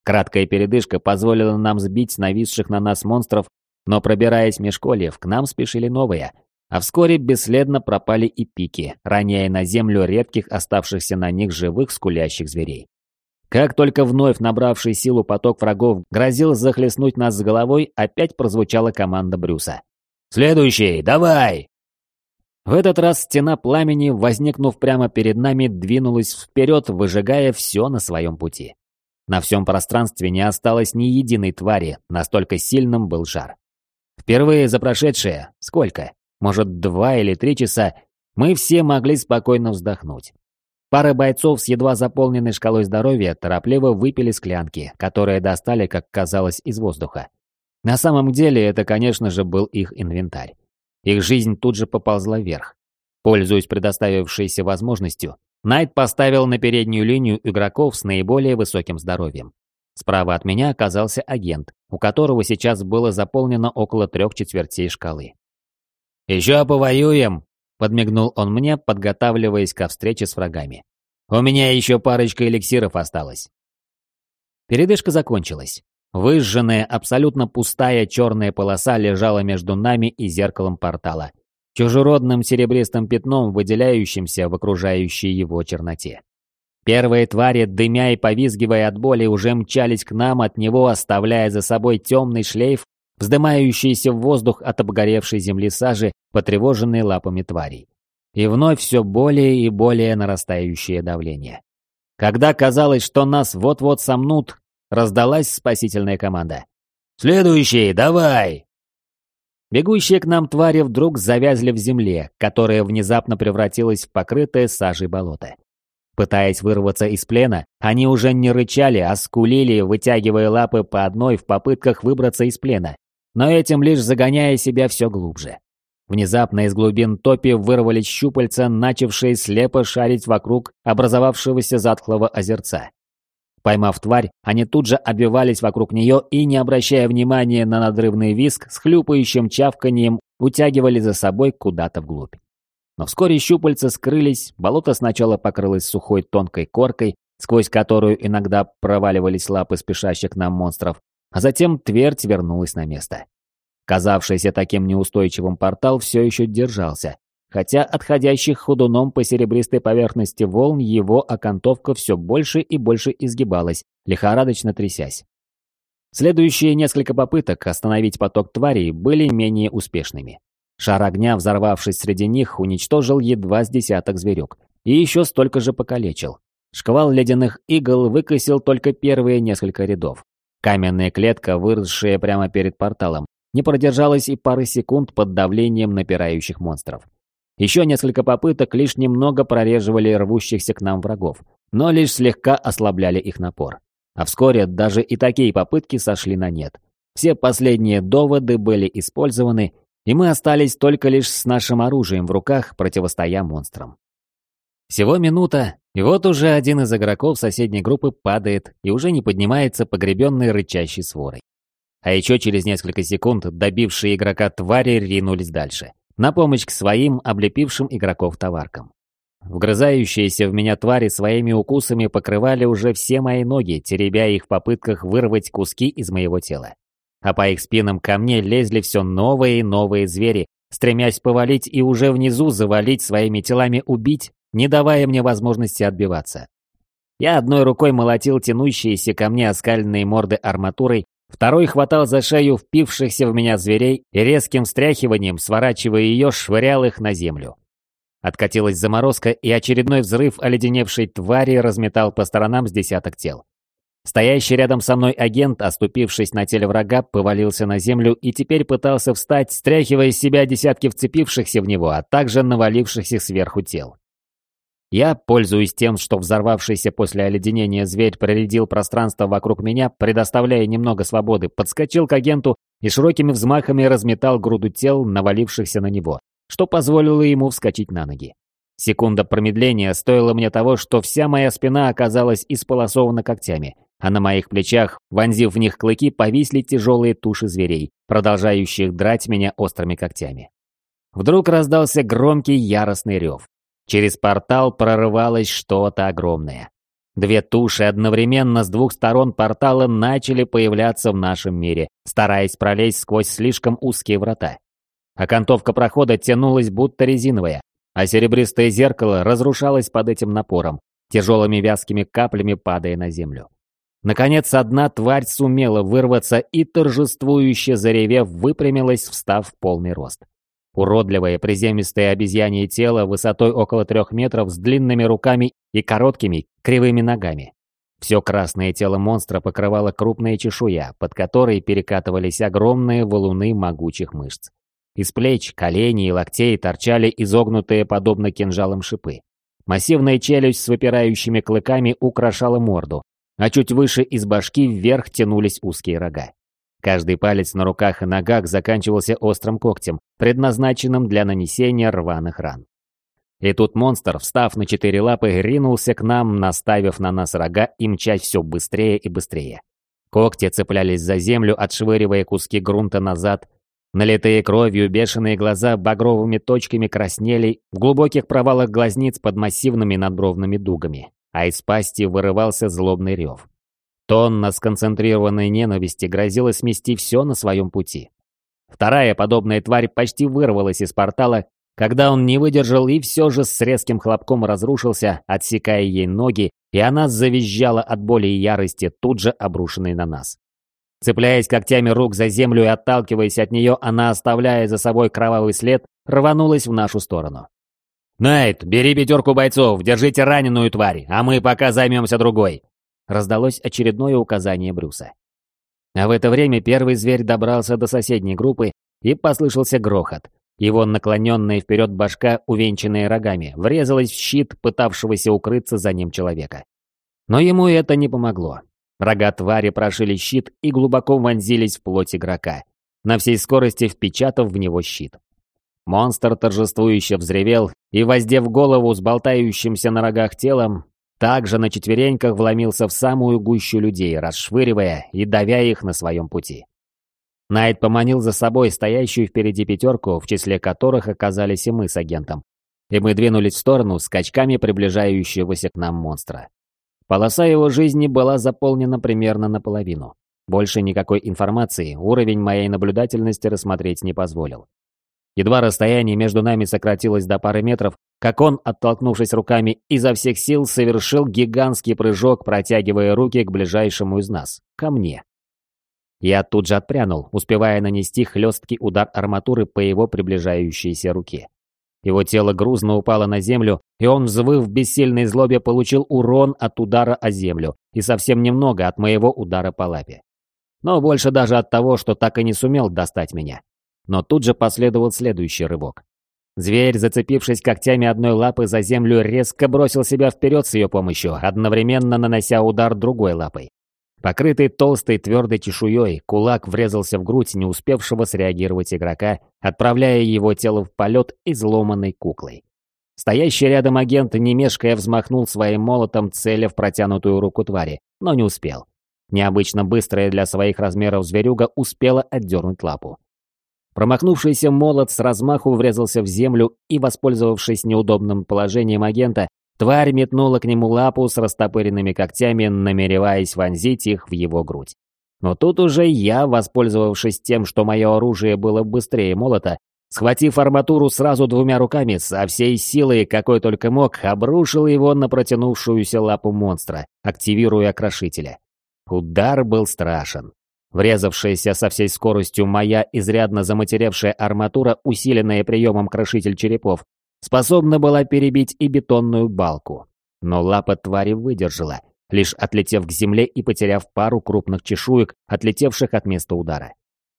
Краткая передышка позволила нам сбить нависших на нас монстров но пробираясь меж кольев, к нам спешили новые, а вскоре бесследно пропали и пики, роняя на землю редких оставшихся на них живых скулящих зверей. Как только вновь набравший силу поток врагов грозил захлестнуть нас с головой, опять прозвучала команда Брюса. «Следующий, давай!» В этот раз стена пламени, возникнув прямо перед нами, двинулась вперед, выжигая все на своем пути. На всем пространстве не осталось ни единой твари, настолько сильным был жар. Впервые за прошедшие, сколько, может два или три часа, мы все могли спокойно вздохнуть. Пара бойцов с едва заполненной шкалой здоровья торопливо выпили склянки, которые достали, как казалось, из воздуха. На самом деле это, конечно же, был их инвентарь. их жизнь тут же поползла вверх. Пользуясь предоставившейся возможностью, Найт поставил на переднюю линию игроков с наиболее высоким здоровьем. Справа от меня оказался агент, у которого сейчас было заполнено около трех четвертей шкалы. «Еще повоюем!» – подмигнул он мне, подготавливаясь ко встрече с врагами. «У меня еще парочка эликсиров осталось». Передышка закончилась. Выжженная, абсолютно пустая черная полоса лежала между нами и зеркалом портала, чужеродным серебристым пятном, выделяющимся в окружающей его черноте. Первые твари, дымя и повизгивая от боли, уже мчались к нам от него, оставляя за собой темный шлейф, вздымающийся в воздух от обгоревшей земли сажи, потревоженной лапами тварей. И вновь все более и более нарастающее давление. Когда казалось, что нас вот-вот сомнут, раздалась спасительная команда. «Следующий, давай!» Бегущие к нам твари вдруг завязли в земле, которая внезапно превратилась в покрытое сажей болото. Пытаясь вырваться из плена, они уже не рычали, а скулили, вытягивая лапы по одной в попытках выбраться из плена, но этим лишь загоняя себя все глубже. Внезапно из глубин топи вырвались щупальца, начавшие слепо шарить вокруг образовавшегося затхлого озерца. Поймав тварь, они тут же обвивались вокруг нее и, не обращая внимания на надрывный виск, с хлюпающим чавканием утягивали за собой куда-то вглубь. Но вскоре щупальца скрылись, болото сначала покрылось сухой тонкой коркой, сквозь которую иногда проваливались лапы спешащих нам монстров, а затем твердь вернулась на место. Казавшийся таким неустойчивым портал все еще держался, хотя отходящих ходуном по серебристой поверхности волн его окантовка все больше и больше изгибалась, лихорадочно трясясь. Следующие несколько попыток остановить поток тварей были менее успешными. Шар огня, взорвавшись среди них, уничтожил едва с десяток зверюк и еще столько же покалечил. Шквал ледяных игл выкосил только первые несколько рядов. Каменная клетка, выросшая прямо перед порталом, не продержалась и пары секунд под давлением напирающих монстров. Еще несколько попыток лишь немного прореживали рвущихся к нам врагов, но лишь слегка ослабляли их напор. А вскоре даже и такие попытки сошли на нет. Все последние доводы были использованы, и мы остались только лишь с нашим оружием в руках, противостоя монстрам. Всего минута, и вот уже один из игроков соседней группы падает и уже не поднимается погребенной рычащей сворой. А еще через несколько секунд добившие игрока твари ринулись дальше на помощь к своим облепившим игроков товаркам. Вгрызающиеся в меня твари своими укусами покрывали уже все мои ноги, теребя их в попытках вырвать куски из моего тела. А по их спинам ко мне лезли все новые и новые звери, стремясь повалить и уже внизу завалить своими телами убить, не давая мне возможности отбиваться. Я одной рукой молотил тянущиеся ко мне оскальные морды арматурой, Второй хватал за шею впившихся в меня зверей и резким встряхиванием, сворачивая ее, швырял их на землю. Откатилась заморозка, и очередной взрыв оледеневшей твари разметал по сторонам с десяток тел. Стоящий рядом со мной агент, оступившись на теле врага, повалился на землю и теперь пытался встать, стряхивая из себя десятки вцепившихся в него, а также навалившихся сверху тел. Я, пользуясь тем, что взорвавшийся после оледенения зверь проредил пространство вокруг меня, предоставляя немного свободы, подскочил к агенту и широкими взмахами разметал груду тел, навалившихся на него, что позволило ему вскочить на ноги. Секунда промедления стоила мне того, что вся моя спина оказалась исполосована когтями, а на моих плечах, вонзив в них клыки, повисли тяжелые туши зверей, продолжающих драть меня острыми когтями. Вдруг раздался громкий яростный рев. Через портал прорывалось что-то огромное. Две туши одновременно с двух сторон портала начали появляться в нашем мире, стараясь пролезть сквозь слишком узкие врата. Окантовка прохода тянулась будто резиновая, а серебристое зеркало разрушалось под этим напором, тяжелыми вязкими каплями падая на землю. Наконец, одна тварь сумела вырваться и, торжествующе заревев, выпрямилась, встав в полный рост. Уродливое приземистое обезьянье тело высотой около трех метров с длинными руками и короткими кривыми ногами. Все красное тело монстра покрывало крупная чешуя, под которой перекатывались огромные валуны могучих мышц. Из плеч, коленей и локтей торчали изогнутые подобно кинжалам шипы. Массивная челюсть с выпирающими клыками украшала морду, а чуть выше из башки вверх тянулись узкие рога. Каждый палец на руках и ногах заканчивался острым когтем, предназначенным для нанесения рваных ран. И тут монстр, встав на четыре лапы, ринулся к нам, наставив на нас рога и мчать все быстрее и быстрее. Когти цеплялись за землю, отшвыривая куски грунта назад. Налитые кровью бешеные глаза багровыми точками краснели в глубоких провалах глазниц под массивными надбровными дугами, а из пасти вырывался злобный рев. Тонна сконцентрированной ненависти грозила смести все на своем пути. Вторая подобная тварь почти вырвалась из портала, когда он не выдержал и все же с резким хлопком разрушился, отсекая ей ноги, и она завизжала от боли и ярости, тут же обрушенной на нас. Цепляясь когтями рук за землю и отталкиваясь от нее, она, оставляя за собой кровавый след, рванулась в нашу сторону. «Найт, бери пятерку бойцов, держите раненую тварь, а мы пока займемся другой!» Раздалось очередное указание Брюса. А в это время первый зверь добрался до соседней группы и послышался грохот. Его наклоненная вперед башка, увенчанная рогами, врезалась в щит пытавшегося укрыться за ним человека. Но ему это не помогло. Рога твари прошили щит и глубоко вонзились в плоть игрока, на всей скорости впечатав в него щит. Монстр торжествующе взревел и, воздев голову с болтающимся на рогах телом, также на четвереньках вломился в самую гущу людей, расшвыривая и давя их на своем пути. Найт поманил за собой стоящую впереди пятерку, в числе которых оказались и мы с агентом. И мы двинулись в сторону скачками приближающегося к нам монстра. Полоса его жизни была заполнена примерно наполовину. Больше никакой информации уровень моей наблюдательности рассмотреть не позволил. Едва расстояние между нами сократилось до пары метров, как он, оттолкнувшись руками, изо всех сил совершил гигантский прыжок, протягивая руки к ближайшему из нас, ко мне. Я тут же отпрянул, успевая нанести хлесткий удар арматуры по его приближающейся руке. Его тело грузно упало на землю, и он, взвыв в бессильной злобе, получил урон от удара о землю и совсем немного от моего удара по лапе. Но больше даже от того, что так и не сумел достать меня. Но тут же последовал следующий рывок. Зверь, зацепившись когтями одной лапы за землю, резко бросил себя вперед с ее помощью, одновременно нанося удар другой лапой. Покрытый толстой твердой чешуей, кулак врезался в грудь не успевшего среагировать игрока, отправляя его тело в полет изломанной куклой. Стоящий рядом агент, не мешкая, взмахнул своим молотом, целя в протянутую руку твари, но не успел. Необычно быстрая для своих размеров зверюга успела отдернуть лапу. Промахнувшийся молот с размаху врезался в землю и, воспользовавшись неудобным положением агента, Тварь метнула к нему лапу с растопыренными когтями, намереваясь вонзить их в его грудь. Но тут уже я, воспользовавшись тем, что мое оружие было быстрее молота, схватив арматуру сразу двумя руками, со всей силой, какой только мог, обрушил его на протянувшуюся лапу монстра, активируя окрошителя. Удар был страшен. Врезавшаяся со всей скоростью моя изрядно заматеревшая арматура, усиленная приемом крошитель черепов, способна была перебить и бетонную балку. Но лапа твари выдержала, лишь отлетев к земле и потеряв пару крупных чешуек, отлетевших от места удара.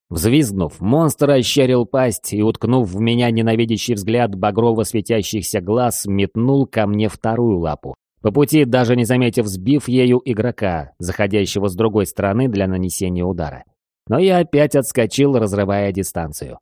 Взвизгнув, монстр ощерил пасть и, уткнув в меня ненавидящий взгляд багрово светящихся глаз, метнул ко мне вторую лапу, по пути даже не заметив сбив ею игрока, заходящего с другой стороны для нанесения удара. Но я опять отскочил, разрывая дистанцию.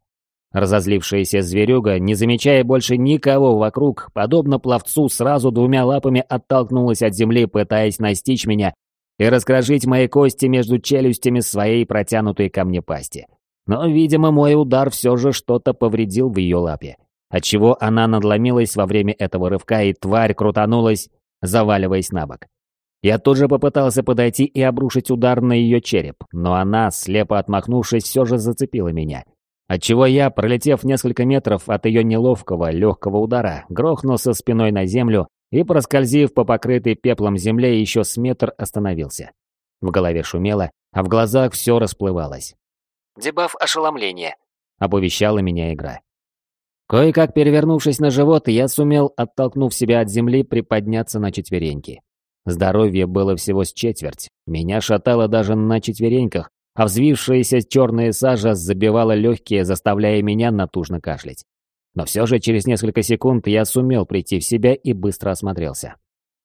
Разозлившаяся зверюга, не замечая больше никого вокруг, подобно пловцу, сразу двумя лапами оттолкнулась от земли, пытаясь настичь меня и раскрошить мои кости между челюстями своей протянутой ко мне пасти. Но, видимо, мой удар все же что-то повредил в ее лапе, отчего она надломилась во время этого рывка, и тварь крутанулась, заваливаясь на бок. Я тут же попытался подойти и обрушить удар на ее череп, но она, слепо отмахнувшись, все же зацепила меня — Отчего я, пролетев несколько метров от ее неловкого, легкого удара, грохнулся спиной на землю и, проскользив по покрытой пеплом земле, еще с метр остановился. В голове шумело, а в глазах все расплывалось. «Дебаф ошеломления», — оповещала меня игра. Кое-как перевернувшись на живот, я сумел, оттолкнув себя от земли, приподняться на четвереньки. Здоровье было всего с четверть. Меня шатало даже на четвереньках, а взвившаяся черная сажа забивала легкие, заставляя меня натужно кашлять. Но все же через несколько секунд я сумел прийти в себя и быстро осмотрелся.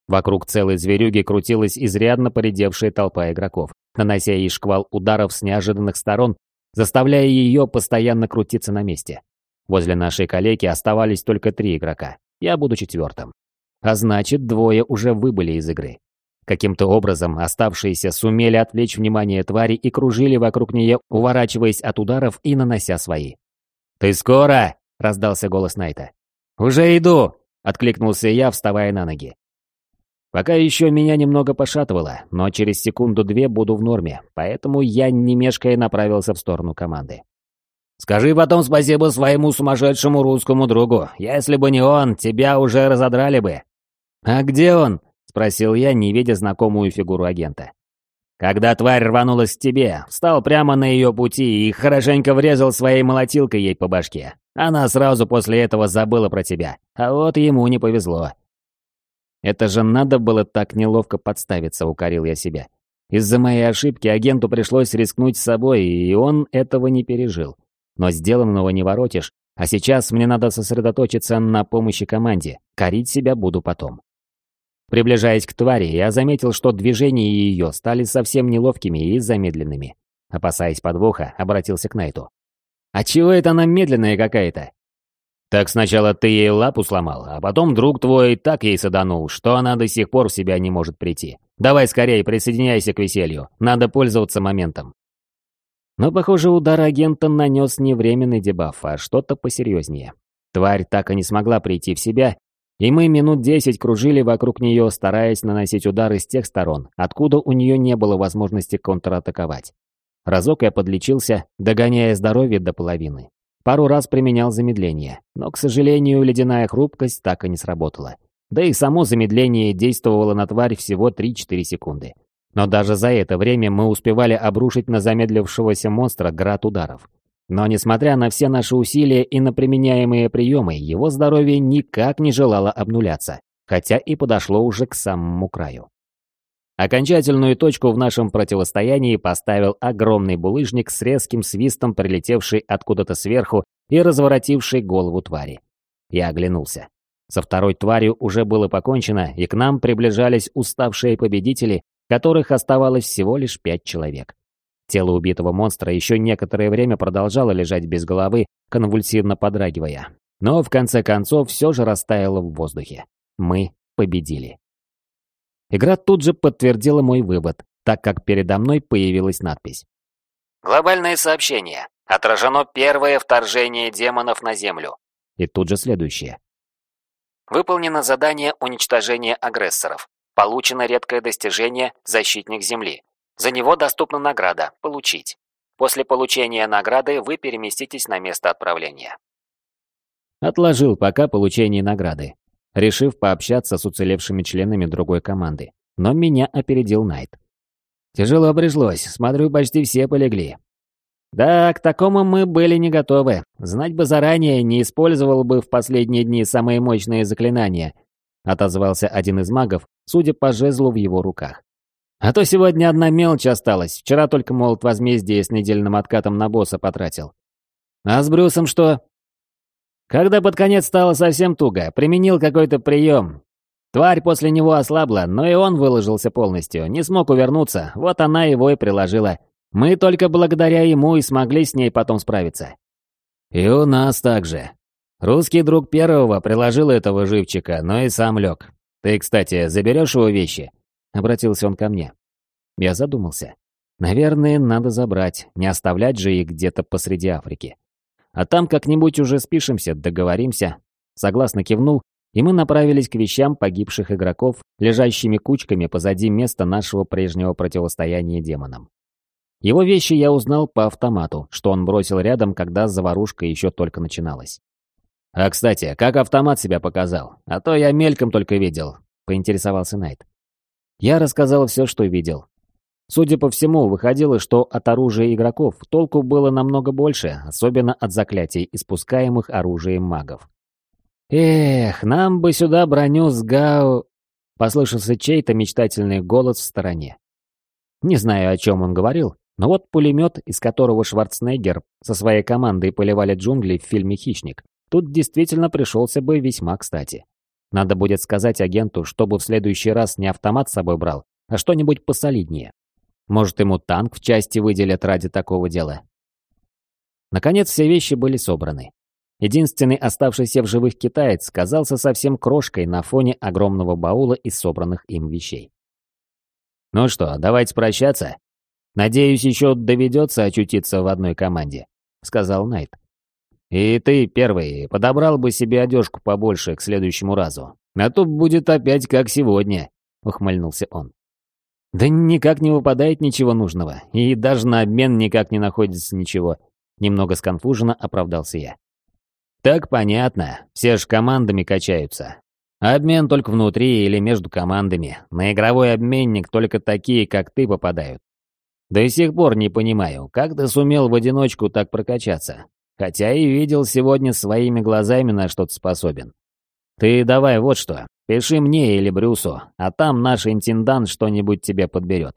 Вокруг целой зверюги крутилась изрядно поредевшая толпа игроков, нанося ей шквал ударов с неожиданных сторон, заставляя ее постоянно крутиться на месте. Возле нашей калеки оставались только три игрока. Я буду четвертым. А значит, двое уже выбыли из игры. Каким-то образом оставшиеся сумели отвлечь внимание твари и кружили вокруг нее, уворачиваясь от ударов и нанося свои. «Ты скоро?» — раздался голос Найта. «Уже иду!» — откликнулся я, вставая на ноги. Пока еще меня немного пошатывало, но через секунду-две буду в норме, поэтому я, не мешкая, направился в сторону команды. «Скажи потом спасибо своему сумасшедшему русскому другу. Если бы не он, тебя уже разодрали бы». «А где он?» — спросил я, не видя знакомую фигуру агента. «Когда тварь рванулась к тебе, встал прямо на ее пути и хорошенько врезал своей молотилкой ей по башке. Она сразу после этого забыла про тебя, а вот ему не повезло». «Это же надо было так неловко подставиться», — укорил я себя. Из-за моей ошибки агенту пришлось рискнуть с собой, и он этого не пережил. Но сделанного не воротишь, а сейчас мне надо сосредоточиться на помощи команде, корить себя буду потом. Приближаясь к твари, я заметил, что движения ее стали совсем неловкими и замедленными. Опасаясь подвоха, обратился к Найту. «А чего это она медленная какая-то?» «Так сначала ты ей лапу сломал, а потом друг твой так ей саданул, что она до сих пор в себя не может прийти. Давай скорее присоединяйся к веселью, надо пользоваться моментом». Но, похоже, удар агента нанес не временный дебаф, а что-то посерьезнее. Тварь так и не смогла прийти в себя и мы минут десять кружили вокруг нее, стараясь наносить удары с тех сторон, откуда у нее не было возможности контратаковать. Разок я подлечился, догоняя здоровье до половины. Пару раз применял замедление, но, к сожалению, ледяная хрупкость так и не сработала. Да и само замедление действовало на тварь всего 3-4 секунды. Но даже за это время мы успевали обрушить на замедлившегося монстра град ударов. Но несмотря на все наши усилия и на применяемые приемы, его здоровье никак не желало обнуляться, хотя и подошло уже к самому краю. Окончательную точку в нашем противостоянии поставил огромный булыжник с резким свистом, прилетевший откуда-то сверху и разворотивший голову твари. Я оглянулся. Со второй тварью уже было покончено, и к нам приближались уставшие победители, которых оставалось всего лишь пять человек. Тело убитого монстра еще некоторое время продолжало лежать без головы, конвульсивно подрагивая. Но в конце концов все же растаяло в воздухе. Мы победили. Игра тут же подтвердила мой вывод, так как передо мной появилась надпись. Глобальное сообщение. Отражено первое вторжение демонов на Землю. И тут же следующее. Выполнено задание уничтожения агрессоров. Получено редкое достижение «Защитник Земли». За него доступна награда «Получить». После получения награды вы переместитесь на место отправления. Отложил пока получение награды, решив пообщаться с уцелевшими членами другой команды. Но меня опередил Найт. Тяжело пришлось, смотрю, почти все полегли. Да, к такому мы были не готовы. Знать бы заранее, не использовал бы в последние дни самые мощные заклинания, отозвался один из магов, судя по жезлу в его руках. А то сегодня одна мелочь осталась. Вчера только молот возмездия с недельным откатом на босса потратил. А с Брюсом что? Когда под конец стало совсем туго, применил какой-то прием. Тварь после него ослабла, но и он выложился полностью, не смог увернуться, вот она его и приложила. Мы только благодаря ему и смогли с ней потом справиться. И у нас также. Русский друг первого приложил этого живчика, но и сам лег. Ты, кстати, заберешь его вещи? Обратился он ко мне. Я задумался. Наверное, надо забрать, не оставлять же их где-то посреди Африки. А там как-нибудь уже спишемся, договоримся. Согласно кивнул, и мы направились к вещам погибших игроков, лежащими кучками позади места нашего прежнего противостояния демонам. Его вещи я узнал по автомату, что он бросил рядом, когда заварушка еще только начиналась. «А, кстати, как автомат себя показал? А то я мельком только видел», — поинтересовался Найт. Я рассказал все, что видел. Судя по всему, выходило, что от оружия игроков толку было намного больше, особенно от заклятий, испускаемых оружием магов. «Эх, нам бы сюда броню с Гау...» Послышался чей-то мечтательный голос в стороне. Не знаю, о чем он говорил, но вот пулемет, из которого Шварценеггер со своей командой поливали джунгли в фильме «Хищник», тут действительно пришелся бы весьма кстати. Надо будет сказать агенту, чтобы в следующий раз не автомат с собой брал, а что-нибудь посолиднее. Может, ему танк в части выделят ради такого дела. Наконец, все вещи были собраны. Единственный оставшийся в живых китаец казался совсем крошкой на фоне огромного баула из собранных им вещей. «Ну что, давайте прощаться? Надеюсь, еще доведется очутиться в одной команде», — сказал Найт. «И ты, первый, подобрал бы себе одежку побольше к следующему разу. А то будет опять как сегодня», — ухмыльнулся он. «Да никак не выпадает ничего нужного, и даже на обмен никак не находится ничего», — немного сконфуженно оправдался я. «Так понятно, все ж командами качаются. Обмен только внутри или между командами. На игровой обменник только такие, как ты, попадают. До сих пор не понимаю, как ты сумел в одиночку так прокачаться. Хотя и видел сегодня своими глазами на что-то способен. Ты давай вот что, пиши мне или Брюсу, а там наш интендант что-нибудь тебе подберет.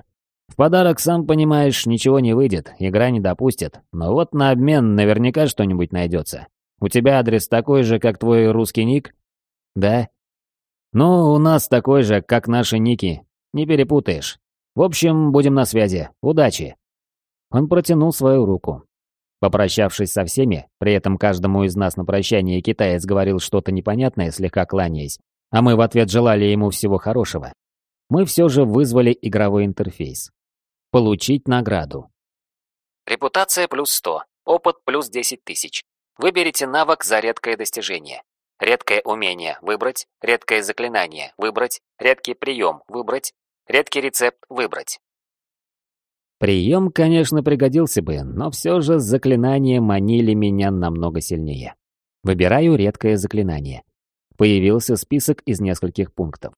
В подарок, сам понимаешь, ничего не выйдет, игра не допустит, но вот на обмен наверняка что-нибудь найдется. У тебя адрес такой же, как твой русский ник? Да. Ну, у нас такой же, как наши ники. Не перепутаешь. В общем, будем на связи. Удачи. Он протянул свою руку. Попрощавшись со всеми, при этом каждому из нас на прощание китаец говорил что-то непонятное, слегка кланяясь, а мы в ответ желали ему всего хорошего. Мы все же вызвали игровой интерфейс. Получить награду. Репутация плюс 100, опыт плюс 10 тысяч. Выберите навык за редкое достижение. Редкое умение – выбрать, редкое заклинание – выбрать, редкий прием – выбрать, редкий рецепт – выбрать. Прием, конечно, пригодился бы, но все же заклинания манили меня намного сильнее. Выбираю редкое заклинание. Появился список из нескольких пунктов.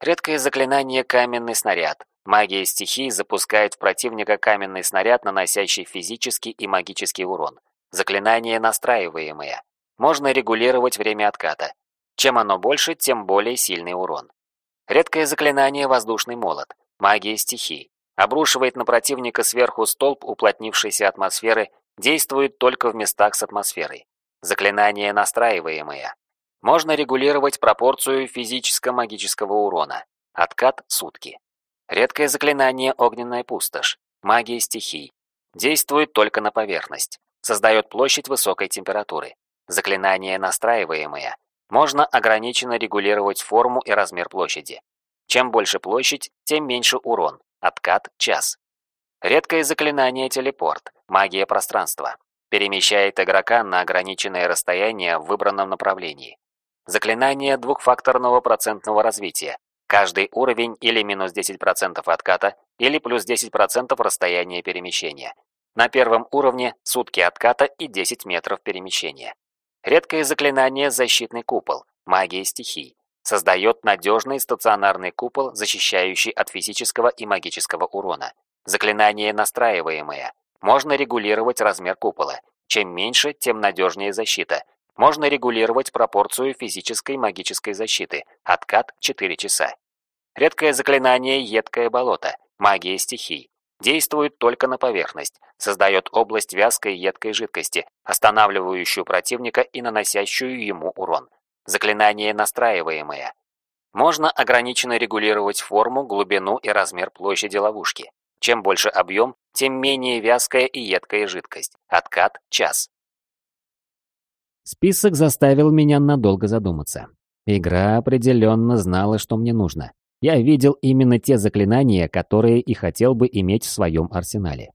Редкое заклинание «Каменный снаряд». Магия стихий запускает в противника каменный снаряд, наносящий физический и магический урон. Заклинание настраиваемое. Можно регулировать время отката. Чем оно больше, тем более сильный урон. Редкое заклинание «Воздушный молот». Магия стихий. Обрушивает на противника сверху столб уплотнившейся атмосферы, действует только в местах с атмосферой. Заклинание настраиваемое. Можно регулировать пропорцию физическо-магического урона. Откат – сутки. Редкое заклинание «Огненная пустошь». Магия стихий. Действует только на поверхность. Создает площадь высокой температуры. Заклинание настраиваемое. Можно ограниченно регулировать форму и размер площади. Чем больше площадь, тем меньше урон. Откат – час. Редкое заклинание «Телепорт». Магия пространства. Перемещает игрока на ограниченное расстояние в выбранном направлении. Заклинание двухфакторного процентного развития. Каждый уровень или минус 10% отката, или плюс 10% расстояния перемещения. На первом уровне сутки отката и 10 метров перемещения. Редкое заклинание «Защитный купол», магия стихий. Создает надежный стационарный купол, защищающий от физического и магического урона. Заклинание настраиваемое. Можно регулировать размер купола. Чем меньше, тем надежнее защита. Можно регулировать пропорцию физической и магической защиты. Откат 4 часа. Редкое заклинание «Едкое болото», магия стихий. Действует только на поверхность, создает область вязкой едкой жидкости, останавливающую противника и наносящую ему урон. Заклинание настраиваемое. Можно ограниченно регулировать форму, глубину и размер площади ловушки. Чем больше объем, тем менее вязкая и едкая жидкость. Откат – час. Список заставил меня надолго задуматься. Игра определенно знала, что мне нужно я видел именно те заклинания, которые и хотел бы иметь в своем арсенале.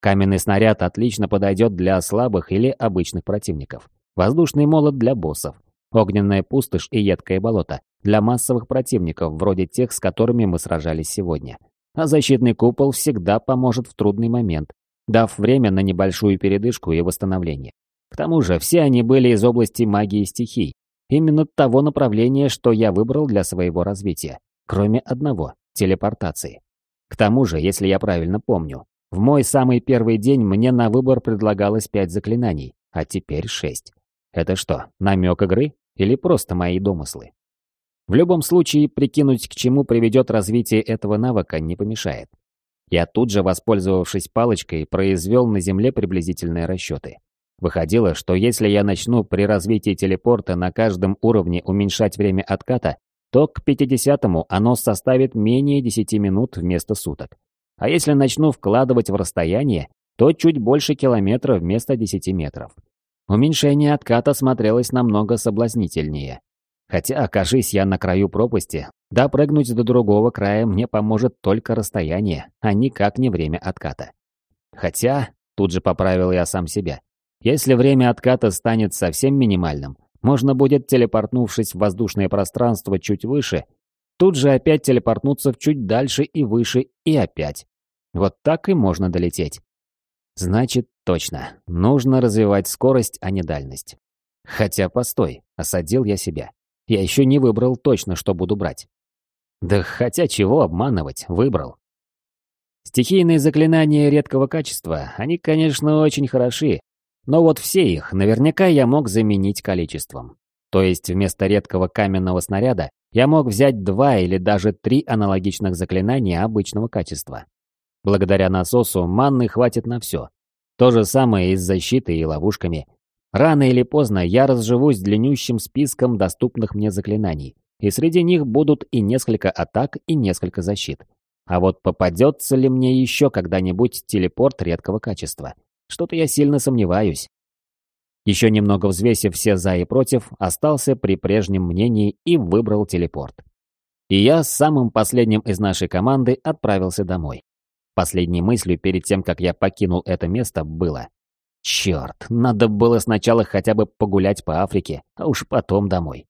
Каменный снаряд отлично подойдет для слабых или обычных противников. Воздушный молот для боссов. Огненная пустошь и едкое болото для массовых противников, вроде тех, с которыми мы сражались сегодня. А защитный купол всегда поможет в трудный момент, дав время на небольшую передышку и восстановление. К тому же все они были из области магии стихий, именно того направления, что я выбрал для своего развития кроме одного – телепортации. К тому же, если я правильно помню, в мой самый первый день мне на выбор предлагалось пять заклинаний, а теперь шесть. Это что, намек игры или просто мои домыслы? В любом случае, прикинуть, к чему приведет развитие этого навыка, не помешает. Я тут же, воспользовавшись палочкой, произвел на Земле приблизительные расчеты. Выходило, что если я начну при развитии телепорта на каждом уровне уменьшать время отката, то к 50-му оно составит менее 10 минут вместо суток. А если начну вкладывать в расстояние, то чуть больше километра вместо 10 метров. Уменьшение отката смотрелось намного соблазнительнее. Хотя, окажись я на краю пропасти, допрыгнуть до другого края мне поможет только расстояние, а никак не время отката. Хотя, тут же поправил я сам себя, если время отката станет совсем минимальным, можно будет, телепортнувшись в воздушное пространство чуть выше, тут же опять телепортнуться в чуть дальше и выше, и опять. Вот так и можно долететь. Значит, точно, нужно развивать скорость, а не дальность. Хотя, постой, осадил я себя. Я еще не выбрал точно, что буду брать. Да хотя чего обманывать, выбрал. Стихийные заклинания редкого качества, они, конечно, очень хороши, но вот все их наверняка я мог заменить количеством. То есть вместо редкого каменного снаряда я мог взять два или даже три аналогичных заклинания обычного качества. Благодаря насосу манны хватит на все. То же самое и с защитой и ловушками. Рано или поздно я разживусь длиннющим списком доступных мне заклинаний, и среди них будут и несколько атак, и несколько защит. А вот попадется ли мне еще когда-нибудь телепорт редкого качества? Что-то я сильно сомневаюсь. Еще немного взвесив все за и против, остался при прежнем мнении и выбрал телепорт. И я с самым последним из нашей команды отправился домой. Последней мыслью перед тем, как я покинул это место, было «Черт, надо было сначала хотя бы погулять по Африке, а уж потом домой».